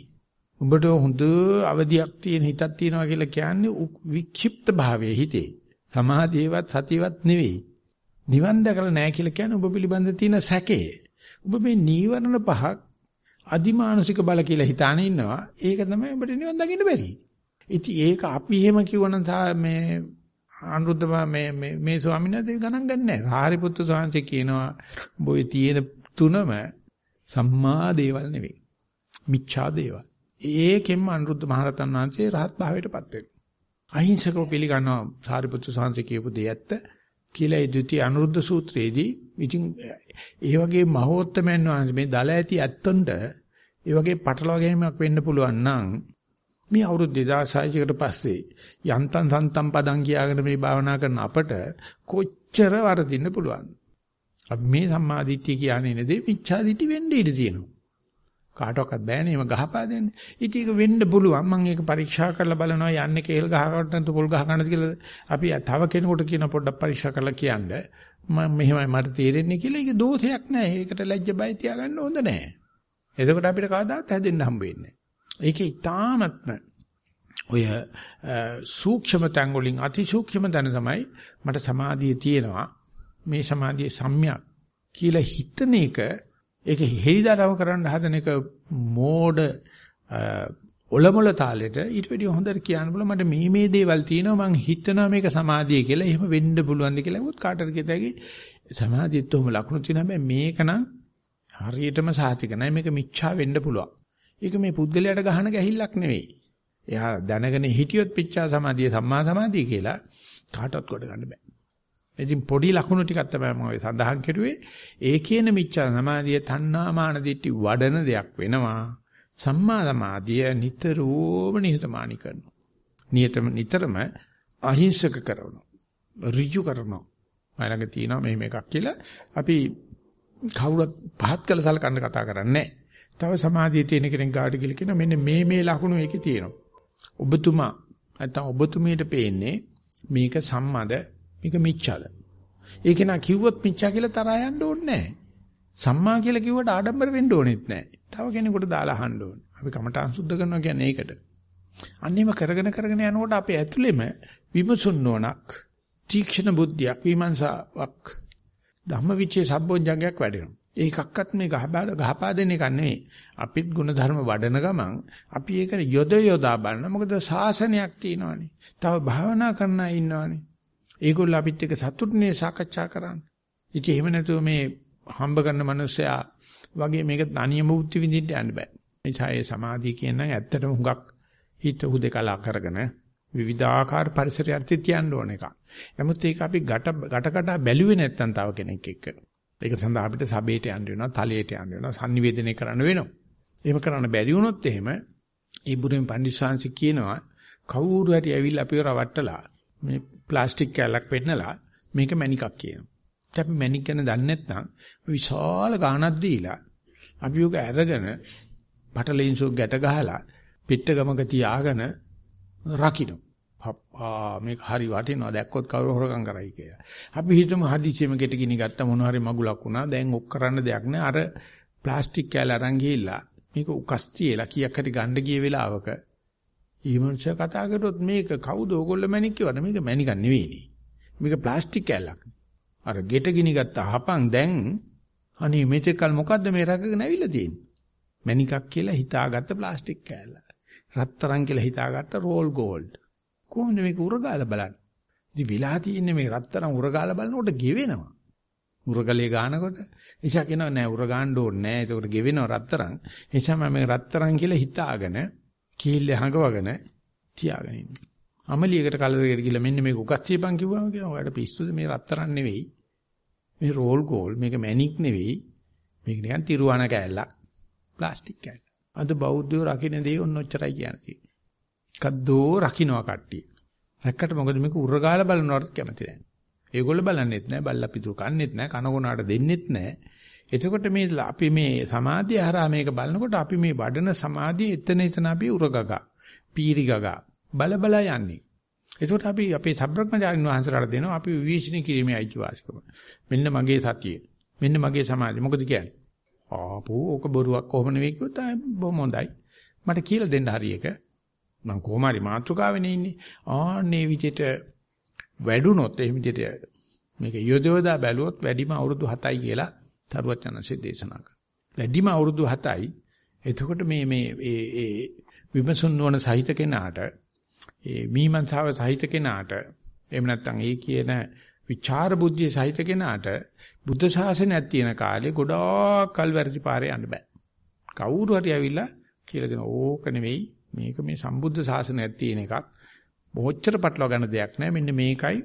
උඹට හොඳ අවදියක් තියෙන හිතක් තියෙනවා කියලා කියන්නේ වික්ෂිප්ත භාවයේ හිතේ. සමාධියවත් සතියවත් නෙවෙයි. නිවන් දැකලා නැහැ කියලා කියන්නේ ඔබ පිළිබඳ තියෙන සැකේ. ඔබ මේ නීවරණ පහක් අදිමානසික බල කියලා හිතාන ඉන්නවා. ඒක තමයි ඔබට නිවන් දකින්න බැරි. ඉතින් ඒක අපි එහෙම කිව්වනම් මේ අනුරුද්ධ මේ මේ මේ ස්වාමීන් වහන්සේ ගණන් ගන්නෑ. හාරිපුත්තු සාංශේ කියනවා බොයි තියෙන තුනම සම්මා දේවල් නෙවෙයි. මිච්ඡා දේවල්. ඒකෙන්ම අනුරුද්ධ මහරතන් වහන්සේ රහත් භාවයටපත් වෙනවා. අහිංසකව පිළිගන්නවා සාරිපුත්තු සාංශේ කියපු දේ ඇත්ත කියලා ඒ ද්විතීයි අනුරුද්ධ සූත්‍රයේදී ඉතින් ඒ වගේ මහෝත්තමයන් වහන්සේ මේ දල ඇති ඇත්තොන්ට ඒ වගේ පටලවා ගැනීමක් වෙන්න පුළුවන් නම් මේ අවුරුදු 2600කට පස්සේ යන්තම් සන්තම් පදම් කියාගෙන මේ භාවනා කරන අපට කොච්චර වරදින්න පුළුවන්. අපි මේ සම්මාදිට්ඨිය කියන්නේ නේද මිච්ඡාදිට්ඨි වෙන්න ඉඩ තියෙනවා. කාටවත් බෑනේ එහෙම ගහපා දෙන්න. ඉතින් ඒක වෙන්න පුළුවන්. මම ඒක පරීක්ෂා කරලා බලනවා යන්නේ කේල් ගහ ගන්නත් පොල් ගහ ගන්නද කියලා. අපි තව කෙනෙකුට කියන පොඩ්ඩක් පරීක්ෂා කරලා කියන්න. මම මෙහෙමයි මට තේරෙන්නේ කියලා. ඒක දෝෂයක් නෑ. ඒකට ලැජ්ජ බය තියාගන්න හොඳ නෑ. එතකොට අපිට කවදාවත් හැදෙන්න හම්බ වෙන්නේ නෑ. ඒකේ ඊ타නත්ම ඔය සූක්ෂම තැන් වලින් අති සූක්ෂම තැන තමයි මට සමාධිය තියෙනවා. මේ සමාධියේ සම්‍යක් කියලා හිතන එක ඒක හෙලිදරව් කරන්න හදන එක මෝඩ ඔලමුල තාලෙට ඊට වැඩිය හොඳට කියන්න බල මට මේ මේ දේවල් තියෙනවා මං හිතනවා මේක සමාධිය කියලා එහෙම වෙන්න පුළුවන්ද කියලා. මොකද කාටද කියතයි සමාධියත් උහම ලකුණු තියෙනවා හැබැයි මේක නම් හරියටම සාතික නැහැ මේක මිච්ඡා වෙන්න පුළුවන්. ඒක මේ පුද්ගලයාට ගහන ගැහිල්ලක් නෙවෙයි එයා දැනගෙන හිටියොත් පිච්ඡා සමාධිය සම්මා සමාධිය කියලා කාටවත් කොට ගන්න බෑ ඉතින් පොඩි ලකුණු ටිකක් තමයි මම ඔය සඳහන් කරුවේ. ඒ කියන මිච්ඡා සමාධිය තණ්හාමාන දිට්ටි වඩන දෙයක් වෙනවා. සම්මා සමාධිය නිතරම නිහතමානී කරනවා. නියතම නිතරම අහිංසක කරනවා. ඍජු කරනවා. මයිලඟ තියෙනවා මෙහෙම එකක් කියලා අපි කවුරුත් පහත් කළ සලකන්න කතා කරන්නේ තව සමාධිය තියෙන කෙනෙක් ගාඩ කියලා කියන මෙන්න මේ මේ ලකුණු ඒකේ තියෙනවා. ඔබතුමා නැත්නම් ඔබතුමියට පේන්නේ මේක සම්මද මේක මිච්ඡාද. ඒක නා කිව්වොත් මිච්ඡා කියලා තරහා යන්න ඕනේ නැහැ. සම්මා කියලා කිව්වට ආඩම්බර වෙන්න ඕනෙත් නැහැ. තව කෙනෙකුට දාලා අහන්න ඕනේ. අපි කමටහන් සුද්ධ කරනවා කියන්නේ ඒකට. අන්නේම කරගෙන කරගෙන යනකොට අපේ ඇතුළෙම විමසුන් නොනක් තීක්ෂණ බුද්ධියක් විමර්ශාවක් ධම්මවිචේ සම්බොජ්ජංගයක් වැඩෙනවා. ඒකක්වත් මේ ගහපාද ගහපා දෙන එක නෙවෙයි. අපිත් ಗುಣධර්ම වඩන ගමන් අපි ඒක යොද යොදා බලන. මොකද ශාසනයක් තියෙනවානේ. තව භාවනා කරන්න ඉන්නවානේ. ඒගොල්ලෝ අපිත් එක්ක සතුටුනේ සාකච්ඡා කරන්නේ. ඉතින් එහෙම නැතුව මේ හම්බ කරන මිනිස්සයා වගේ මේක තනියම බුද්ධි විඳින්න යන්න බෑ. එනිසා ඒ සමාධිය කියනනම් ඇත්තටම හුඟක් හිත හුදකලා කරගෙන විවිධාකාර පරිසරයන්ට තියන්න ඕන එකක්. නමුත් ඒක අපි ගැට ගැටකට බැලුවේ නැත්තම් තව කෙනෙක් එක්ක. ඒක සඳහා අපිට සබේට යන්න වෙනවා, තලයට යන්න වෙනවා, sannivedanaya කරන්න වෙනවා. එහෙම කරන්න බැරි වුණොත් එහෙම ඒ බුදුන් පඬිස්සාංශ කියනවා කවුරු හරි ඇවිල්ලා අපිව රවට්ටලා මේ ප්ලාස්ටික් කැලක් පෙන්නලා මේක මැණිකක් කියනවා. ඉතින් අපි මැණික් ගැන දන්නේ නැත්නම් විශාල ගාණක් දීලා අපි උක අරගෙන පටලෙන්සෝ ගැට ගහලා පිට ගමක තියාගෙන රකින්න. අප්පා මේක හරි වටිනවා දැක්කොත් කවුරු හොරකම් කරයි කියලා. අපි හිතමු හදිසියෙම ගෙට ගිනි ගත්ත මොන හරි මගුලක් වුණා. දැන් ඔක් කරන්න දෙයක් නෑ. අර ප්ලාස්ටික් කෑල්ල අරන් ගිහිල්ලා මේක උකස් තියලා කීයක් හරි ගන්න ගිය වෙලාවක ඊමණ්ච කතා කරොත් මේක කවුද ඕගොල්ලෝ මැණික් කියවද මේක මැණිකක් නෙවෙයිනේ. මේක ප්ලාස්ටික් කෑල්ලක්. අර ගෙට ගිනි ගත්ත අහපන් දැන් අනේ මෙතෙක්කල් මොකද්ද මේ රකගෙන ඇවිල්ලා තියෙන්නේ? මැණිකක් කියලා හිතාගත්ත ප්ලාස්ටික් කෑල්ල. රත්තරන් කියලා හිතාගත්ත රෝල් ගෝල්ඩ්. කොහොමද මේක උරගාලා බලන්නේ? ඉතින් වෙලා තියෙන්නේ මේ රත්තරන් උරගාලා බලනකොට ගෙවෙනවා. උරගලේ ගානකොට එيشා කියනවා නෑ උර ගාන්න ඕනේ නෑ ඒකට ගෙවෙනවා රත්තරන්. එيشා මම මේ රත්තරන් කියලා හිතාගෙන කීල්ල හඟවගෙන තියාගෙන ඉන්නේ. අමලියකට කලරේට ගිහලා මෙන්න මේක උගත් සීපන් කිව්වම කියනවා ඔයාලට පිස්සුද මේ රත්තරන් නෙවෙයි. මේ රෝල් ගෝල් මේක මැනික් නෙවෙයි. මේක නිකන් තිරුවන කෑල්ලක්. ප්ලාස්ටික් කෑල්ල. අද බෞද්ධයෝ රකින්න දේ ඔන්න ඔච්චරයි කියන්නේ. කද්දෝ රකින්නවා කට්ටිය. රැක්කට මොකද මේක උරගාලා බලනවට කැමති නැහැ. ඒගොල්ලෝ බලන්නෙත් නැහැ, බල්ලා පිටු කන්නෙත් නැහැ, කනගොනාට දෙන්නෙත් නැහැ. එතකොට මේ අපි මේ සමාධිය හරහා මේක බලනකොට අපි මේ වඩන සමාධිය එතන එතන අපි උරගගා පීරිගගා බල බල යන්නේ. එතකොට අපි අපේ සබ්‍රක්‍මචාරින් වහන්සේලාට දෙනවා අපි විවේචනය කිරීමේ අයිතිවාසිකම. මෙන්න මගේ සතිය. මෙන්න මගේ සමාධිය. මොකද කියන්නේ? ආපෝ ඕක බොරුවක් කොහොම නෙවෙයි කිව්වොත් බොහොම හොඳයි. මට කියලා දෙන්න හරි එක. මම කොහොම හරි මාතෘකාවෙනේ ඉන්නේ. ආන්නේ විදිහට වැඩුණොත් එහෙම විදිහට මේක යොදවදා බැලුවොත් වැඩිම අවුරුදු 7යි කියලා තරුවත් යනසේ දේශනා කරා. වැඩිම අවුරුදු 7යි. එතකොට මේ මේ ඒ ඒ විමසුන් නොවන සහිත කෙනාට ඒ මීමන්සාව සහිත කෙනාට එහෙම නැත්නම් ඒ කියන විචාර බුද්ධිය සහිත කෙනාට බුද්ධ ශාසනයක් තියෙන කාලේ ගොඩාක් කල් වැරදි පාරේ යන්න බෑ. කවුරු හරි ඇවිල්ලා කියලා දෙන ඕක නෙවෙයි මේක මේ සම්බුද්ධ ශාසනයක් තියෙන එකක්. මොච්චර පටලවා ගන්න දෙයක් නෑ. මෙන්න මේකයි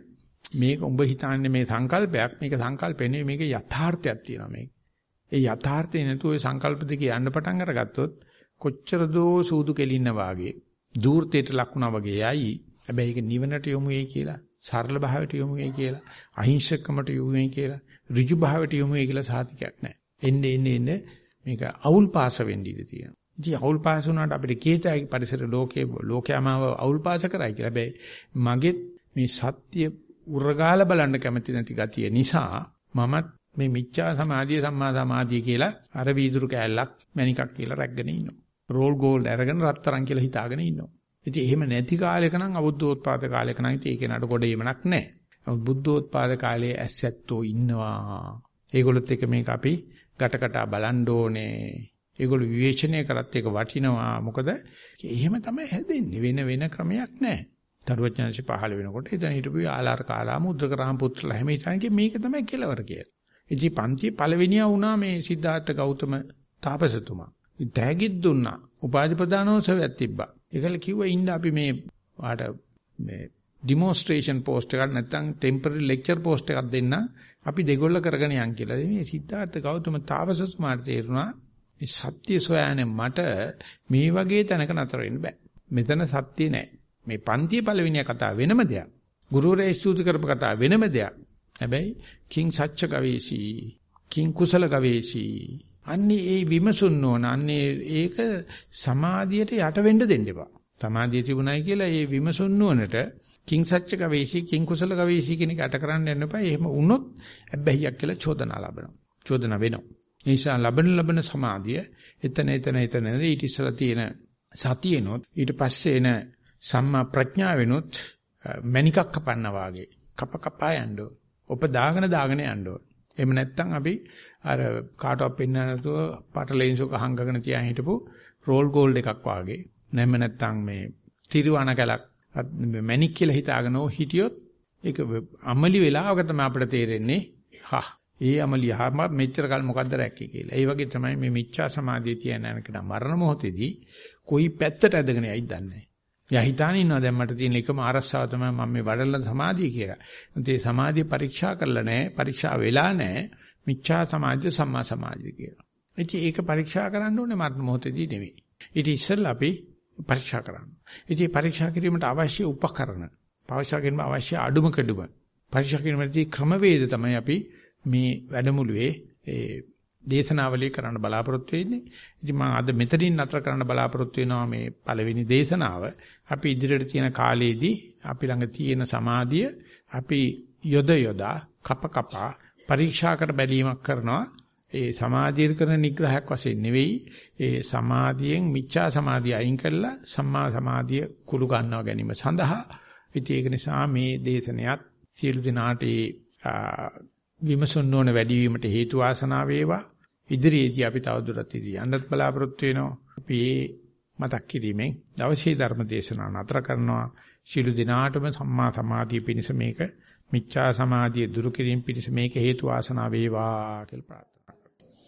මේක උඹ හිතන්නේ මේ සංකල්පයක් මේක සංකල්පෙ නෙවෙයි මේක යථාර්ථයක් තියෙනවා මේක. ඒ යථාර්ථය නැතුව ওই සංකල්ප දෙක යන්න පටන් අරගත්තොත් කොච්චර දෝ සූදු කෙලින්න වාගේ දූර්තයට ලක්ුණා වගේ යයි. හැබැයි ඒක නිවනට යොමු වෙයි කියලා, සරල භාවයට යොමු වෙයි කියලා, අහිංසකකමට යොමු වෙයි කියලා, ඍජු භාවයට යොමු වෙයි කියලා සාතිකයක් නැහැ. එන්නේ එන්නේ එන්නේ මේක අවුල් පාස වෙන්න ඉඩ තියෙනවා. ඉතින් අවුල් පාස වුණාට අපිට කීතයි පරිසර ලෝකයේ ලෝකයාම අවුල් පාස කරයි කියලා. හැබැයි මගෙත් මේ සත්‍ය උරගාල බලන්න කැමති නැති ගතිය නිසා මමත් මේ මිච්ඡා සමාධිය සම්මා සමාධිය කියලා අර වීදුරු කෑල්ලක් මණිකක් කියලා රැග්ගෙන ඉන්නවා. රෝල් ගෝල්ඩ් අරගෙන රත්තරන් කියලා හිතාගෙන ඉන්නවා. ඉතින් එහෙම නැති කාලයක නම් අබුද්ධෝත්පාද කාලයක නම් ඉතින් ඒකේ නඩ කොට එමනක් නැහැ. නමුත් බුද්ධෝත්පාද කාලයේ ඇස්සැත්තෝ ඉන්නවා. ඒගොල්ලොත් එක මේක අපි ගැටකටා බලන්න ඕනේ. ඒගොල්ලෝ විවේචනය කරත් ඒක වටිනවා. මොකද එහෙම තමයි හැදෙන්නේ. වෙන වෙන ක්‍රමයක් නැහැ. තරුවචනංශ පහළ වෙනකොට එතන හිටපු ආලාර කාලා මුද්‍රක රාම පුත්‍රලා හැම ඉතනගේ මේක තමයි කෙලවර කියලා. ඉතින් පන්ති පළවෙනියා වුණා මේ සිද්ධාර්ථ ගෞතම තාපසතුමා. තෑගිත් දුන්නා. උපාධි ප්‍රදානෝත්සවයක් තිබ්බා. ඒකල කිව්වා ඉන්න අපි මේ වාට මේ ඩිමොන්ස්ට්‍රේෂන් පෝස්ට් එකක් නැත්නම් ටෙම්පරරි ලෙක්චර් පෝස්ට් එකක් දෙන්න අපි දෙගොල්ල කරගෙන යන් කියලා. මේ සිද්ධාර්ථ ගෞතම තාපසතුමාට තේරුණා මේ සත්‍ය සොයන්නේ මට මේ වගේ තැනක නතර වෙන්න බෑ. මෙතන සත්‍ය නෑ. මේ පන්තිය පළවෙනි කතාව වෙනම දෙයක්. ගුරුවරයා ස්තුති කරපු කතාව වෙනම දෙයක්. හැබැයි කිං සච්ච ගවේෂී කිං කුසල ගවේෂී අන්නේ ඒ විමසුන් නොන අන්නේ ඒක සමාධියට යට වෙන්න දෙන්න එපා. සමාධිය තිබුණයි කියලා ඒ විමසුන් නොනට කිං සච්ච ගවේෂී කිං කුසල ගවේෂී කියන එක යට කරන්න යන්න එපා. එහෙම වුණොත් අබ්බැහියක් කියලා චෝදනා ලබනවා. චෝදනා වෙනවා. ඒ නිසා ලබන ලබන සමාධිය එතන එතන එතන ඊට ඉස්සලා තියෙන සතියනොත් ඊට පස්සේ එන සම්මා ප්‍රඥාවෙනොත් මණිකක් කපන්නා වාගේ කප කපා යන්න ඕන. ඔප දාගෙන දාගෙන යන්න ඕන. එහෙම නැත්නම් අපි අර කාටවත් පෙන්න නැතුව පටලෙන්සුක හංගගෙන තියා හිටපු රෝල් ගෝල්ඩ් එකක් වාගේ. නැත්නම් නැත්නම් මේ තිරුවණ කලක් මැනික් කියලා හිතාගෙන ඕ හිටියොත් ඒක අමලි වෙලාවක තමයි අපිට තේරෙන්නේ හා ඒ අමලිය හම මෙච්චර කල් මොකද්ද රැක්කේ කියලා. ඒ වගේ තමයි මේ මිච්ඡා සමාධිය තියන යනකන මරණ මොහොතේදී කොයි පැත්තට ඇදගෙන යයිද දන්නේ නැහැ. එයා හිතාන ඉන්නවා දැන් මට තියෙන එකම ආරස්සාව තමයි මම මේ වඩලන සමාධිය කියලා. ඒ සමාධිය පරීක්ෂා කරලා නැහැ, පරීක්ෂා වෙලා නැහැ. මිච්ඡා සමාධිය සම්මා සමාධිය කියලා. ඉතින් ඒක පරීක්ෂා කරන්න ඕනේ මරණ මොහොතේදී නෙවෙයි. ඊට ඉස්සෙල්ලා අපි පරීක්ෂා කරන්න. ඉතින් පරීක්ෂා කිරීමට අවශ්‍ය උපකරණ, පරීක්ෂා කිරීමට අවශ්‍ය අඩුම කඩුම, පරීක්ෂා කිරීමේදී ක්‍රමවේද තමයි අපි මේ වැඩමුළුවේ ඒ දේශනාවලිය කරන්න බලාපොරොත්තු වෙන්නේ. ඉතින් මම අද මෙතනින් නතර කරන්න බලාපොරොත්තු වෙනවා මේ පළවෙනි දේශනාව. අපි ඉදිරියට තියෙන කාලයේදී අපි ළඟ තියෙන සමාධිය අපි යොද යොදා කප කපා පරීක්ෂා කර බැලීමක් කරනවා. ඒ සමාධිය කරන නිග්‍රහයක් වශයෙන් නෙවෙයි ඒ සමාධියෙන් මිච්ඡා සමාධිය අයින් කරලා සම්මා සමාධිය කුළු ගන්නවා ගැනීම සඳහා ඉතින් ඒක නිසා මේ දේශනයත් සියලු දිනාට විමසුන් නොවන වැඩි වීමට හේතු වාසනා වේවා ඉදිරියේදී අපි තවදුරටත් ඉදිරි යන්නත් බලාපොරොත්තු වෙනවා. අපි මතක් කිරීමෙන් දවසේ ධර්ම දේශනාව නතර කරනවා. ශිළු දිනාටම සම්මා සමාධිය පිණිස මේක මිච්ඡා සමාධිය දුරු කිරීම පිණිස මේක හේතු වාසනා වේවා කියලා ප්‍රාර්ථනා